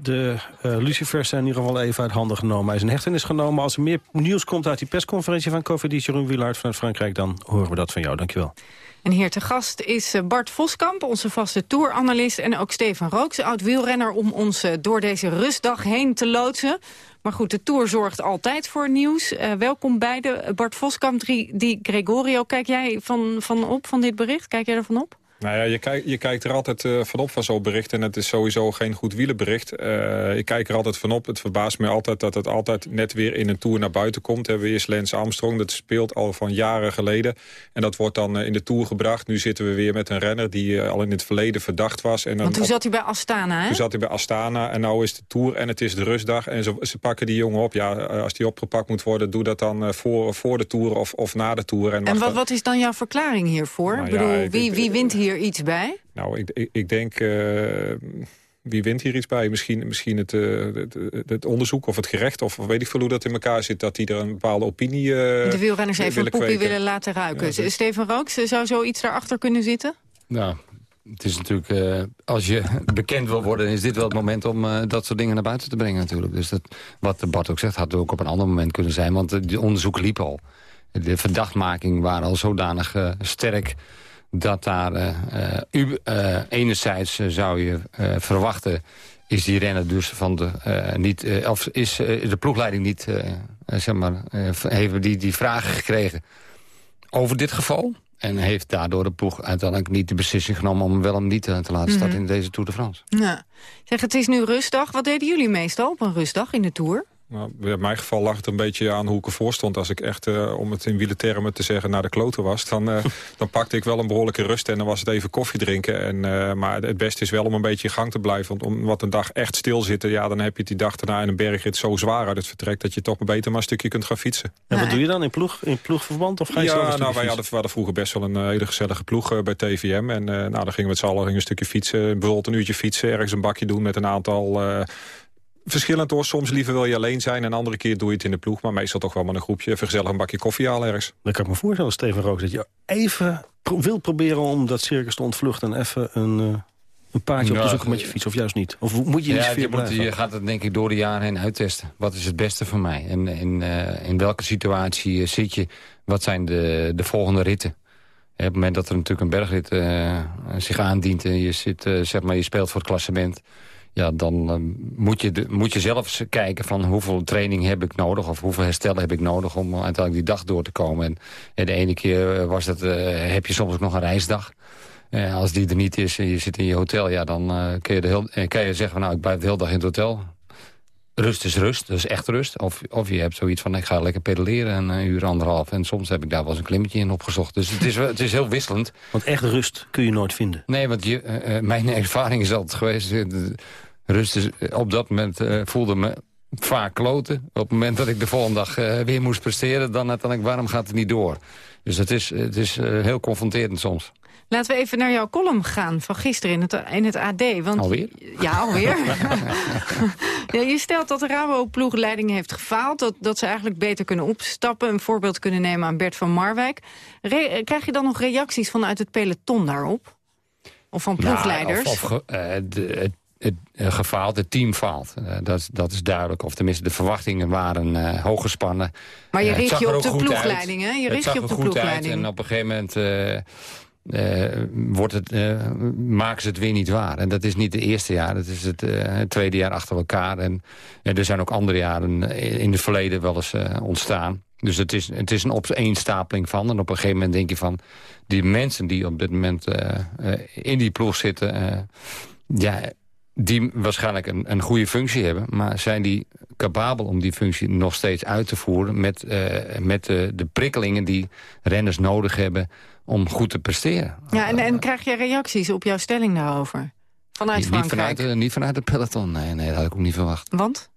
De uh, lucifers zijn in ieder geval even uit handen genomen. Hij is in hechtenis genomen. Als er meer nieuws komt uit die persconferentie van Cofidis... Jeroen Wielaert vanuit Frankrijk, dan horen we dat van jou. Dankjewel. En hier te gast is eh, Bart Voskamp, onze vaste toeranalist... en ook Stefan Rooks, oud-wielrenner... om ons uh, door deze rustdag heen te loodsen. Maar goed, de Tour zorgt altijd voor nieuws. Uh, welkom beiden. Bart Voskamp, die Gregorio, kijk jij van, van op van dit bericht? Kijk jij ervan op? Nou ja, je, kijk, je kijkt er altijd uh, van op van zo'n bericht. En het is sowieso geen goed wielenbericht. Uh, ik kijk er altijd van op. Het verbaast me altijd dat het altijd net weer in een Tour naar buiten komt. Hebben we eerst Lance Armstrong. Dat speelt al van jaren geleden. En dat wordt dan uh, in de Tour gebracht. Nu zitten we weer met een renner die al in het verleden verdacht was. En dan, Want toen zat hij bij Astana, hè? Toen zat hij bij Astana. En nou is de Tour en het is de rustdag. En ze, ze pakken die jongen op. Ja, als die opgepakt moet worden, doe dat dan voor, voor de Tour of, of na de Tour. En, en wat, wat is dan jouw verklaring hiervoor? Nou, ik bedoel, ja, wie, wie wint hier hier iets bij? Nou, ik, ik, ik denk... Uh, wie wint hier iets bij? Misschien, misschien het, uh, het, het, onderzoek of het gerecht... of weet ik veel hoe dat in elkaar zit... dat die er een bepaalde opinie uh, De wielrenners even een poepie willen laten ruiken. Ja, Steven Rooks, zou zoiets daarachter kunnen zitten? Nou, het is natuurlijk... Uh, als je bekend wil worden, is dit wel het moment om uh, dat soort dingen naar buiten te brengen natuurlijk. Dus dat, wat Bart ook zegt, had ook op een ander moment kunnen zijn. Want het onderzoek liep al. De verdachtmaking waren al zodanig uh, sterk dat daar uh, uh, enerzijds zou je verwachten... is die renner dus van de, niet, of is de ploegleiding niet, zeg maar, heeft die, die vragen gekregen over dit geval... En heeft daardoor de ploeg uiteindelijk niet de beslissing genomen... om hem wel hem niet te laten starten mm -hmm. in deze Tour de France. Ja. Zeg, het is nu rustdag. Wat deden jullie meestal op een rustdag in de Tour? Nou, in mijn geval lag het een beetje aan hoe ik ervoor stond. Als ik echt, uh, om het in wielentermen te zeggen, naar de kloten was... dan, uh, dan pakte ik wel een behoorlijke rust en dan was het even koffie drinken. En, uh, maar het beste is wel om een beetje in gang te blijven. Want om wat een dag echt stilzitten... ja, dan heb je het die dag daarna in een bergrit zo zwaar uit het vertrek... dat je toch beter maar een stukje kunt gaan fietsen. En wat doe je dan in, ploeg, in ploegverband? Of ga je ja, nou, wij hadden, we hadden vroeger best wel een hele gezellige ploeg bij TVM. En nou, dan gingen we met z'n allen een stukje fietsen. Bijvoorbeeld een uurtje fietsen, ergens een bakje doen met een aantal verschillend hoor. Soms liever wil je alleen zijn en andere keer doe je het in de ploeg. Maar meestal toch wel met een groepje. Even gezellig een bakje koffie halen ergens. Dan kan ik me voorstellen, Steven Roos, dat je even wil proberen om dat circus te ontvluchten... en even een, uh, een paardje op te zoeken met je fiets, of juist niet? Of moet je in ja, je, moet, je gaat het denk ik door de jaren heen uittesten. Wat is het beste voor mij? En in, uh, in welke situatie uh, zit je? Wat zijn de, de volgende ritten? Op het moment dat er natuurlijk een bergrit zich aandient... en je, zit, zeg maar, je speelt voor het klassement ja, dan uh, moet, je de, moet je zelf kijken van hoeveel training heb ik nodig... of hoeveel herstel heb ik nodig om uiteindelijk die dag door te komen. En, en de ene keer was dat, uh, heb je soms ook nog een reisdag. Uh, als die er niet is en je zit in je hotel... Ja, dan kun, je de heel, kan je zeggen, van, nou, ik blijf de hele dag in het hotel. Rust is rust, dat is echt rust. Of, of je hebt zoiets van, ik ga lekker pedaleren een uur, anderhalf. En soms heb ik daar wel eens een klimmetje in opgezocht. Dus het is, het is heel wisselend. Want echt rust kun je nooit vinden. Nee, want je, mijn ervaring is altijd geweest... Rust is, op dat moment uh, voelde me vaak kloten. Op het moment dat ik de volgende dag uh, weer moest presteren... dan uiteindelijk, waarom gaat het niet door? Dus het is, het is uh, heel confronterend soms. Laten we even naar jouw column gaan van gisteren in het, in het AD. Want, alweer? Ja, alweer. ja, je stelt dat de Rabo-ploegleiding heeft gefaald. Dat, dat ze eigenlijk beter kunnen opstappen. Een voorbeeld kunnen nemen aan Bert van Marwijk. Re krijg je dan nog reacties vanuit het peloton daarop? Of van ploegleiders? Nou, of, of, de, het het uh, gefaald, het team faalt. Uh, dat, dat is duidelijk. Of tenminste, de verwachtingen waren uh, hoog gespannen. Maar je richt je op de ploegleiding, hè? Je richt je op de ploegleiding. en op een gegeven moment wordt het, maken ze het weer niet waar. En dat is niet het eerste jaar, dat is het, het tweede jaar achter elkaar. En er zijn ook andere jaren in het verleden wel eens ontstaan. Dus het is, het is een opeenstapeling van. En op een gegeven moment denk je van... die mensen die op dit moment in die ploeg zitten... ja, die waarschijnlijk een, een goede functie hebben... maar zijn die capabel om die functie nog steeds uit te voeren... met, uh, met de, de prikkelingen die renners nodig hebben om goed te presteren. Ja, en, en krijg je reacties op jouw stelling daarover? Vanuit niet, Frankrijk? Niet vanuit, niet vanuit het peloton, nee, nee, dat had ik ook niet verwacht. Want?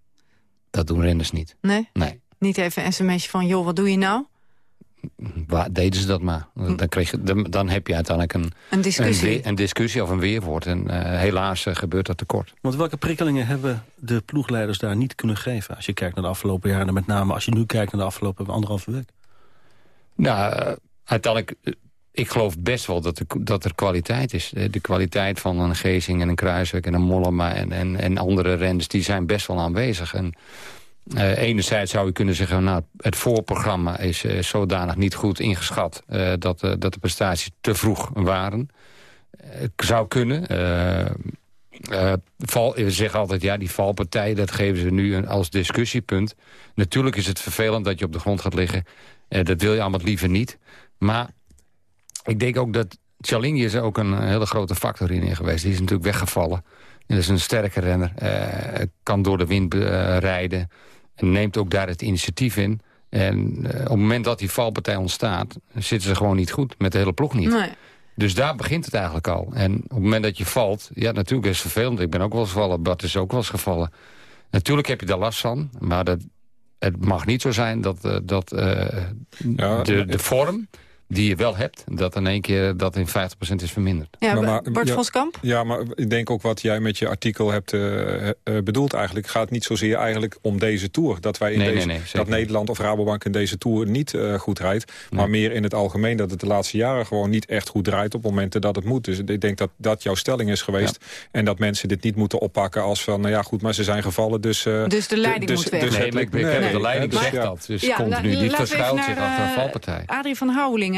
Dat doen renners niet. Nee? Nee. Niet even een sms'je van, joh, wat doe je nou? Waar, deden ze dat maar. Dan, kreeg je, dan, dan heb je uiteindelijk een, een, discussie. een, een discussie of een weerwoord. En uh, helaas uh, gebeurt dat tekort. Want welke prikkelingen hebben de ploegleiders daar niet kunnen geven? Als je kijkt naar de afgelopen jaren, met name als je nu kijkt naar de afgelopen anderhalve week. Nou, uh, uiteindelijk, ik geloof best wel dat, de, dat er kwaliteit is. De kwaliteit van een Gezing en een Kruiswijk en een Mollema en, en, en andere renners, die zijn best wel aanwezig. En Uh, enerzijds zou je kunnen zeggen, nou, het voorprogramma is uh, zodanig niet goed ingeschat... Uh, dat, dat de prestaties te vroeg waren. Zou kunnen. val, ze zeggen altijd, ja, die valpartijen, dat geven ze nu als discussiepunt. Natuurlijk is het vervelend dat je op de grond gaat liggen. dat wil je allemaal liever niet. Maar ik denk ook dat Chalingi is ook een hele grote factor in geweest. Die is natuurlijk weggevallen. Dat is een sterke renner. kan door de wind rijden en neemt ook daar het initiatief in. En uh, op het moment dat die valpartij ontstaat... zitten ze gewoon niet goed, met de hele ploeg niet. Nee. Dus daar begint het eigenlijk al. En op het moment dat je valt... ja, natuurlijk is het vervelend. Ik ben ook wel eens gevallen, Bart is ook wel eens gevallen. Natuurlijk heb je daar last van, maar dat, het mag niet zo zijn... dat, uh, dat uh, ja, de, de vorm die je wel hebt, dat in één keer dat in 50% is verminderd. Ja, maar, maar, Bart ja, Voskamp? Ja, maar ik denk ook wat jij met je artikel hebt uh, uh, bedoeld eigenlijk... gaat niet zozeer eigenlijk om deze Tour. Dat wij in nee, deze, nee, nee, dat Nederland of Rabobank in deze Tour niet uh, goed rijdt. Maar meer in het algemeen dat het de laatste jaren gewoon niet echt goed draait... op momenten dat het moet. Dus ik denk dat dat jouw stelling is geweest. Ja. En dat mensen dit niet moeten oppakken als van... nou ja, goed, maar ze zijn gevallen, dus... dus de leiding dus, moet weg. Dus nee, ik nee, de leiding zegt dat. Dus ja, continu. Die verschuilt zich achter een valpartij. Adrie van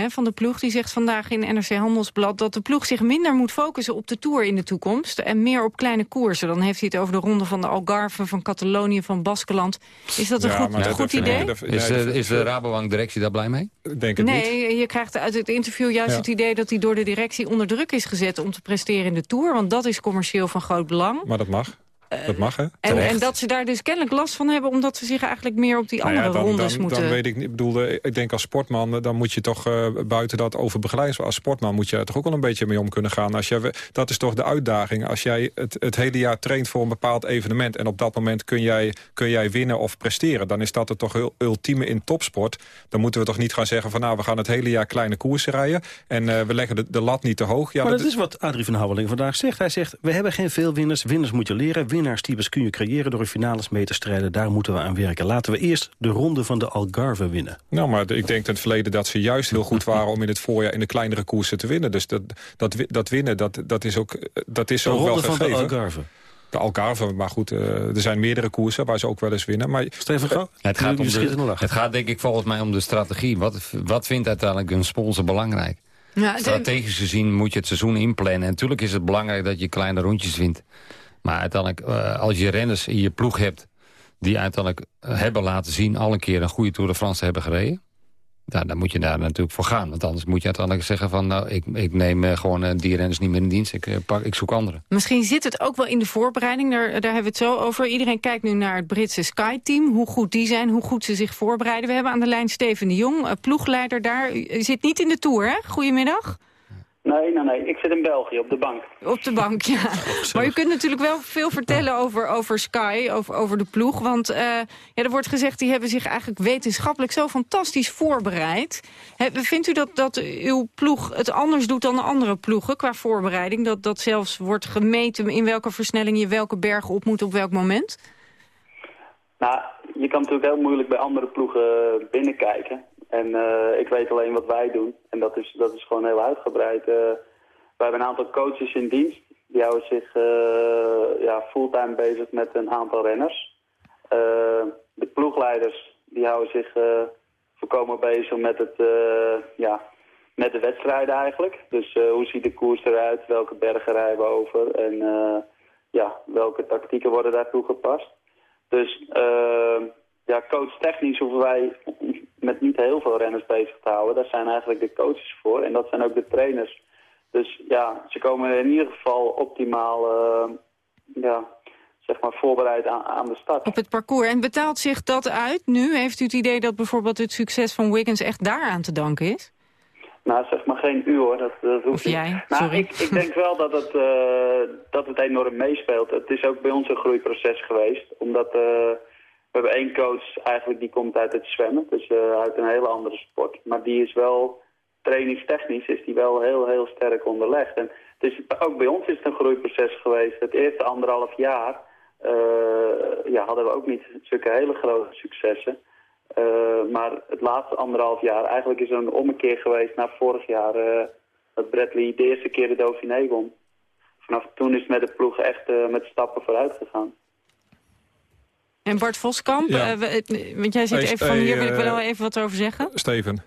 Van de ploeg, die zegt vandaag in NRC Handelsblad... dat de ploeg zich minder moet focussen op de Tour in de toekomst... en meer op kleine koersen. Dan heeft hij het over de ronde van de Algarve, van Catalonië, van Baskeland. Is dat een ja, goed, een goed idee? Nee, is, de, is de Rabobank-directie daar blij mee? Denk het nee, niet. je krijgt uit het interview juist ja. het idee... dat hij door de directie onder druk is gezet om te presteren in de Tour. Want dat is commercieel van groot belang. Maar dat mag. Dat mag, hè? En, en, dat ze daar dus kennelijk last van hebben... omdat ze zich eigenlijk meer op die nou andere ja, dan, rondes dan, moeten... Dan weet ik niet. Ik bedoel, eh, ik denk als sportman, dan moet je toch uh, buiten dat over begeleiden. Als sportman moet je er toch ook wel een beetje mee om kunnen gaan. Als je, dat is toch de uitdaging. Als jij het, het hele jaar traint voor een bepaald evenement... en op dat moment kun jij, kun jij winnen of presteren... dan is dat het toch heel ultieme in topsport. Dan moeten we toch niet gaan zeggen van... nou, we gaan het hele jaar kleine koersen rijden... en uh, we leggen de, de, lat niet te hoog. Ja, maar dat, is wat Adrie van Houweling vandaag zegt. Hij zegt, we hebben geen veel winners. Winners moet je leren. Winnaarstypes kun je creëren door in finales mee te strijden. Daar moeten we aan werken. Laten we eerst de ronde van de Algarve winnen. Nou, maar ik denk in het verleden dat ze juist heel goed waren... om in het voorjaar in de kleinere koersen te winnen. Dus dat, dat, dat winnen, dat, dat is ook, dat is de ook wel ronde gegeven. van de Algarve. De Algarve, maar goed, uh, er zijn meerdere koersen waar ze ook wel eens winnen. Maar, Steven Gauw, het, gaat om de, het gaat denk ik volgens mij om de strategie. Wat, wat vindt uiteindelijk een sponsor belangrijk? Ja, Strategisch gezien moet je het seizoen inplannen. En natuurlijk is het belangrijk dat je kleine rondjes wint. Maar uiteindelijk, uh, als je renners in je ploeg hebt... die uiteindelijk hebben laten zien al een keer een goede Tour de France hebben gereden... Nou, dan moet je daar natuurlijk voor gaan. Want anders moet je uiteindelijk zeggen van... nou, ik, ik neem uh, gewoon uh, die renners niet meer in dienst. Ik, pak, ik zoek andere. Misschien zit het ook wel in de voorbereiding. Daar, daar hebben we het zo over. Iedereen kijkt nu naar het Britse Sky-team. Hoe goed die zijn, hoe goed ze zich voorbereiden. We hebben aan de lijn Steven de Jong, ploegleider daar. U zit niet in de Tour, hè? Goedemiddag. Nee, nee, nee. Ik zit in België, op de bank. Op de bank, ja. maar u kunt natuurlijk wel veel vertellen over, over Sky, over, over de ploeg. Want uh, ja, er wordt gezegd, die hebben zich eigenlijk wetenschappelijk zo fantastisch voorbereid. He, vindt u dat, dat uw ploeg het anders doet dan de andere ploegen qua voorbereiding? Dat, dat zelfs wordt gemeten in welke versnelling je welke bergen op moet op welk moment? Nou, je kan natuurlijk heel moeilijk bij andere ploegen binnenkijken. En uh, ik weet alleen wat wij doen. En dat is, dat is gewoon heel uitgebreid. Uh, we hebben een aantal coaches in dienst. Die houden zich uh, ja, fulltime bezig met een aantal renners. de ploegleiders die houden zich voorkomen bezig met, het, ja, met de wedstrijden eigenlijk. Dus hoe ziet de koers eruit? Welke bergen rijden we over? En ja, welke tactieken worden daar toegepast? Dus ja, coach technisch hoeven wij met niet heel veel renners bezig te houden. Daar zijn eigenlijk de coaches voor en dat zijn ook de trainers. Dus ja, ze komen in ieder geval optimaal uh, ja, zeg maar voorbereid aan, aan, de start. Op het parcours. En betaalt zich dat uit nu? Heeft u het idee dat bijvoorbeeld het succes van Wiggins echt daaraan te danken is? Nou, zeg maar geen u hoor. Dat, dat of jij, nou, sorry. Ik, ik, denk wel dat het, uh, dat het enorm meespeelt. Het is ook bij ons een groeiproces geweest. Omdat... Uh, we hebben één coach eigenlijk die komt uit het zwemmen, dus uh, uit een hele andere sport. Maar die is wel, trainingstechnisch is die wel heel, heel sterk onderlegd. En dus ook bij ons is het een groeiproces geweest. Het eerste anderhalf jaar uh, ja, hadden we ook niet zulke hele grote successen. Uh, maar het laatste anderhalf jaar, eigenlijk is er een ommekeer geweest naar vorig jaar... dat Bradley de eerste keer de Dauphiné won. Vanaf toen is het met de ploeg echt met stappen vooruit gegaan. En Bart Voskamp, ja. uh, want jij zit hey, even van hier, wil ik wel even wat over zeggen. Steven.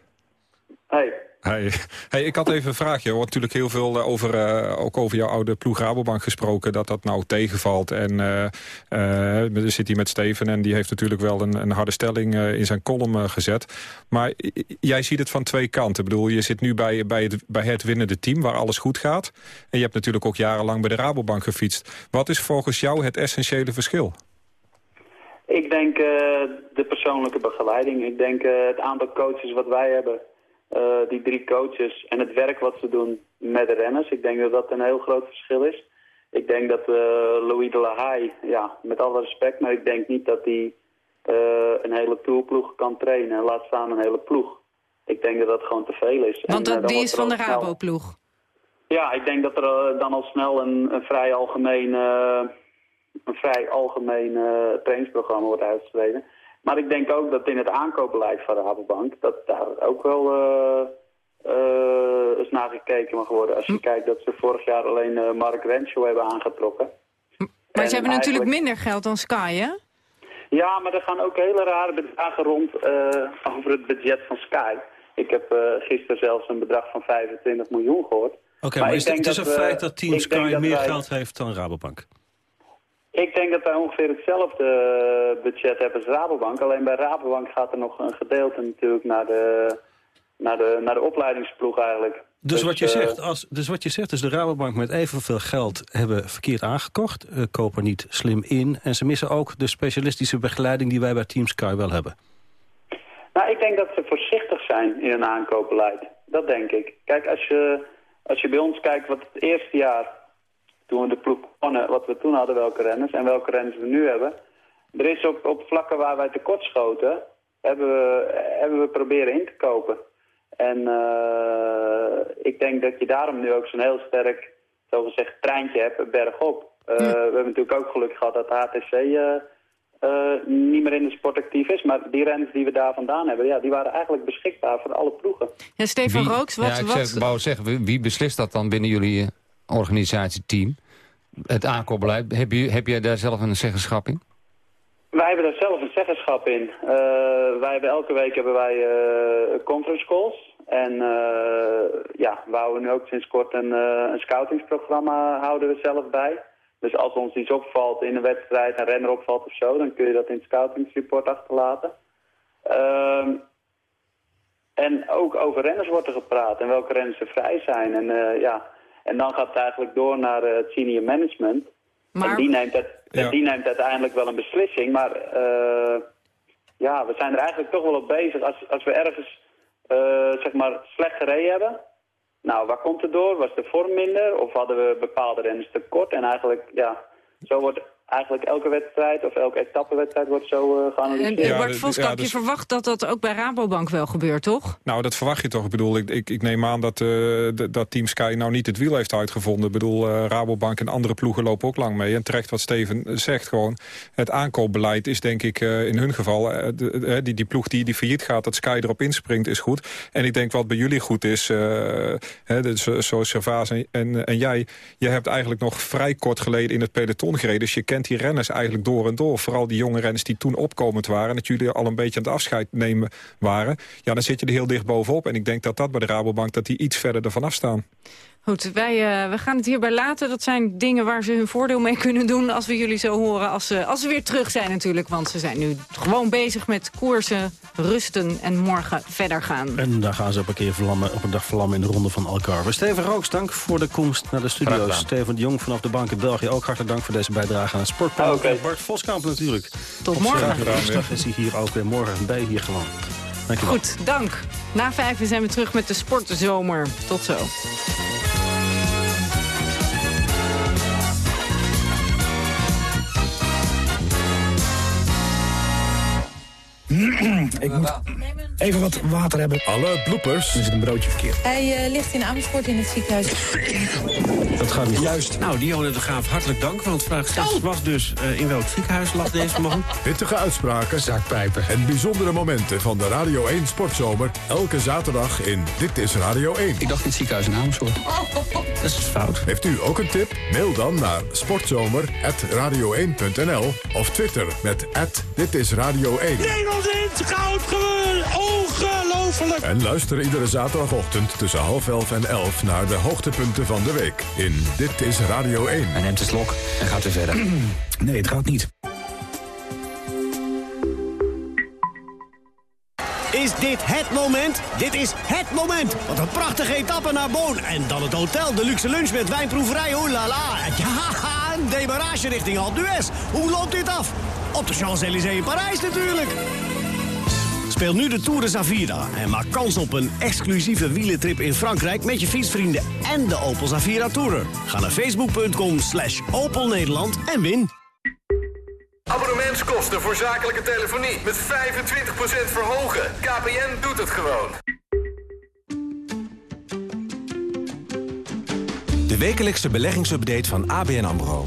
Hey. Hey. hey, ik had even een vraagje. Er wordt natuurlijk heel veel over, uh, ook over jouw oude ploeg Rabobank gesproken... dat dat nou tegenvalt. En uh, uh, zit hier met Steven en die heeft natuurlijk wel een, een harde stelling in zijn column gezet. Maar jij ziet het van twee kanten. Ik bedoel, je zit nu bij, bij, het, bij het winnende team waar alles goed gaat. En je hebt natuurlijk ook jarenlang bij de Rabobank gefietst. Wat is volgens jou het essentiële verschil? Ik denk uh, de persoonlijke begeleiding. Ik denk uh, het aantal coaches wat wij hebben. Uh, die drie coaches en het werk wat ze doen met de renners. Ik denk dat dat een heel groot verschil is. Ik denk dat Louis de La Haye, ja, met alle respect, maar ik denk niet dat hij een hele tourploeg kan trainen. Laat staan een hele ploeg. Ik denk dat dat gewoon te veel is. Want dat, en, die is van de Rabo-ploeg? Ja, ik denk dat er dan al snel een, een vrij algemeen een vrij algemeen uh, trainingsprogramma wordt uitgestreden. Maar ik denk ook dat in het aankoopbeleid van de Rabobank... dat daar ook wel uh, uh, eens naar gekeken mag worden. Als je hm. kijkt dat ze vorig jaar alleen Mark Renshaw hebben aangetrokken. Maar ze hebben natuurlijk minder geld dan Sky, hè? Ja, maar er gaan ook hele rare bedragen rond over het budget van Sky. Ik heb gisteren zelfs een bedrag van 25 miljoen gehoord. Oké, okay, maar, maar is het is een feit dat Team Sky meer geld heeft dan Rabobank? Ik denk dat wij ongeveer hetzelfde budget hebben als Rabobank. Alleen bij Rabobank gaat er nog een gedeelte natuurlijk naar de, naar de, naar de opleidingsploeg eigenlijk. Dus, wat je eh, zegt, als, dus wat je zegt is de Rabobank met evenveel geld hebben verkeerd aangekocht. Uh, kopen niet slim in. En ze missen ook de specialistische begeleiding die wij bij Team Sky wel hebben. Nou, ik denk dat ze voorzichtig zijn in hun aankoopbeleid. Dat denk ik. Kijk, als je, als je bij ons kijkt wat het eerste jaar, toen we de ploeg begonnen, wat we toen hadden, welke renners en welke renners we nu hebben. Er is op, op vlakken waar wij tekort schoten, hebben we, hebben we proberen in te kopen. En uh, ik denk dat je daarom nu ook zo'n heel sterk, zoals gezegd, treintje hebt, bergop. Uh, ja. We hebben natuurlijk ook geluk gehad dat de HTC uh, niet meer in de sport actief is. Maar die renners die we daar vandaan hebben, ja, die waren eigenlijk beschikbaar voor alle ploegen. Ja, Stefan Wie- Rooks, wat... ja, ik wat zeg, wou zeggen, wie- wie beslist dat dan binnen jullie eh, organisatieteam? Het aankoopbeleid, heb, heb jij daar zelf een zeggenschap in? Wij hebben daar zelf een zeggenschap in. Uh, wij hebben elke week hebben wij uh, conference calls. En uh, ja, we houden nu ook sinds kort een, een scoutingsprogramma houden we zelf bij. Dus als ons iets opvalt in een wedstrijd, een renner opvalt of zo, dan kun je dat in het scoutingsreport achterlaten. Uh, en ook over renners wordt er gepraat en welke renners er vrij zijn. En, ja, en dan gaat het eigenlijk door naar het senior management. Maar... En die neemt, het, Ja. die neemt uiteindelijk wel een beslissing. Maar uh, ja, we zijn er eigenlijk toch wel op bezig. Als, als we ergens uh, zeg maar slecht gereden hebben. Nou, waar komt het door? Was de vorm minder? Of hadden we bepaalde renners tekort? En eigenlijk, ja, zo wordt eigenlijk elke wedstrijd of elke etappewedstrijd wordt zo uh, geanalyseerd. En Ja, Bart Voskamp, ja, dus- je verwacht dat dat ook bij Rabobank wel gebeurt, toch? Nou, dat verwacht je toch. Ik bedoel, ik, ik, ik neem aan dat, eh, d- dat Team Sky nou niet het wiel heeft uitgevonden. Ik bedoel, eh, Rabobank en andere ploegen lopen ook lang mee. En terecht wat Steven zegt gewoon. Het aankoopbeleid is denk ik eh, in hun geval... eh, de- die, die ploeg die, die failliet gaat, dat Sky erop inspringt, is goed. En ik denk wat bij jullie goed is... eh, hè, de- zo- zoals Servaas en, en, en jij... je hebt eigenlijk nog vrij kort geleden in het peloton gereden. Dus je kent die renners eigenlijk door en door. Vooral die jonge renners die toen opkomend waren... en dat jullie al een beetje aan het afscheid nemen waren. Ja, dan zit je er heel dicht bovenop. En ik denk dat dat bij de Rabobank dat die iets verder ervan afstaan. Goed, wij, eh, we gaan het hierbij laten. Dat zijn dingen waar ze hun voordeel mee kunnen doen... als we jullie zo horen, als ze, als ze weer terug zijn natuurlijk. Want ze zijn nu gewoon bezig met koersen, rusten en morgen verder gaan. En daar gaan ze op een keer vlammen, op een dag vlammen in de ronde van Algarve. Steven Rooks, dank voor de komst naar de Graag studio. gedaan. Steven de Jong vanaf de bank in België, ook hartelijk dank voor deze bijdrage aan het sportpanel. Ah, oké. En Bart Voskamp natuurlijk. Tot Op morgen. Woensdag is hij hier ook weer. Morgen bij hier gewoon. Dankjewel. Goed, dank. Na vijf zijn we terug met de sportzomer. Tot zo. Ik moet even wat water hebben. Alle bloopers. Er zit een broodje verkeerd. Hij eh, ligt in Amersfoort in het ziekenhuis. Dat gaat niet. Juist. Nou, Dionne de Graaf, hartelijk dank. Want vraag 6 was dus eh, in welk ziekenhuis lag deze man? Pittige uitspraken. Zakpijpen. En bijzondere momenten van de Radio 1 Sportzomer. Elke zaterdag in Dit is Radio 1. Ik dacht in het ziekenhuis in Amersfoort. Dat is fout. Heeft u ook een tip? Mail dan naar sportzomer.radio1.nl of Twitter met Dit is Radio 1. Nederland in het goud gewonnen! En luister iedere zaterdagochtend tussen half elf en elf naar de hoogtepunten van de week in Dit is Radio 1. Hij neemt een slok en gaat weer verder. Nee, het gaat niet. Is dit het moment? Dit is het moment. Wat een prachtige etappe naar Boon. En dan het hotel, de luxe lunch met wijnproeverij. Oh la la. Ja, een demarage richting Alpe d'Huez. Hoe loopt dit af? Op de Champs-Élysées in Parijs natuurlijk. Speel nu de Tour de Zavira en maak kans op een exclusieve wielentrip in Frankrijk... met je fietsvrienden en de Opel Zavira Tourer. Ga naar facebook.com slash Opel Nederland en win. Abonnementskosten voor zakelijke telefonie met 25% verhogen. KPN doet het gewoon. De wekelijkse beleggingsupdate van ABN AMRO.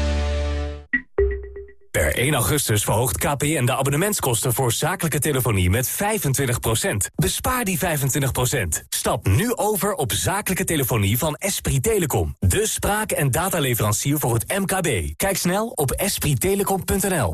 Per 1 augustus verhoogt KPN de abonnementskosten voor zakelijke telefonie met 25%. Bespaar die 25%. Stap nu over op zakelijke telefonie van Esprit Telecom. De spraak- en dataleverancier voor het MKB. Kijk snel op esprittelecom.nl.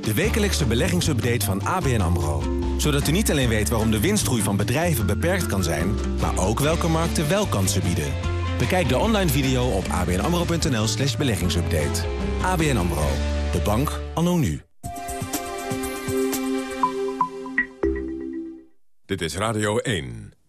De wekelijkse beleggingsupdate van ABN AMRO. Zodat u niet alleen weet waarom de winstgroei van bedrijven beperkt kan zijn... maar ook welke markten wel kansen bieden. Bekijk de online video op abnamro.nl slash beleggingsupdate. ABN AMRO. De bank anno nu. Dit is Radio 1.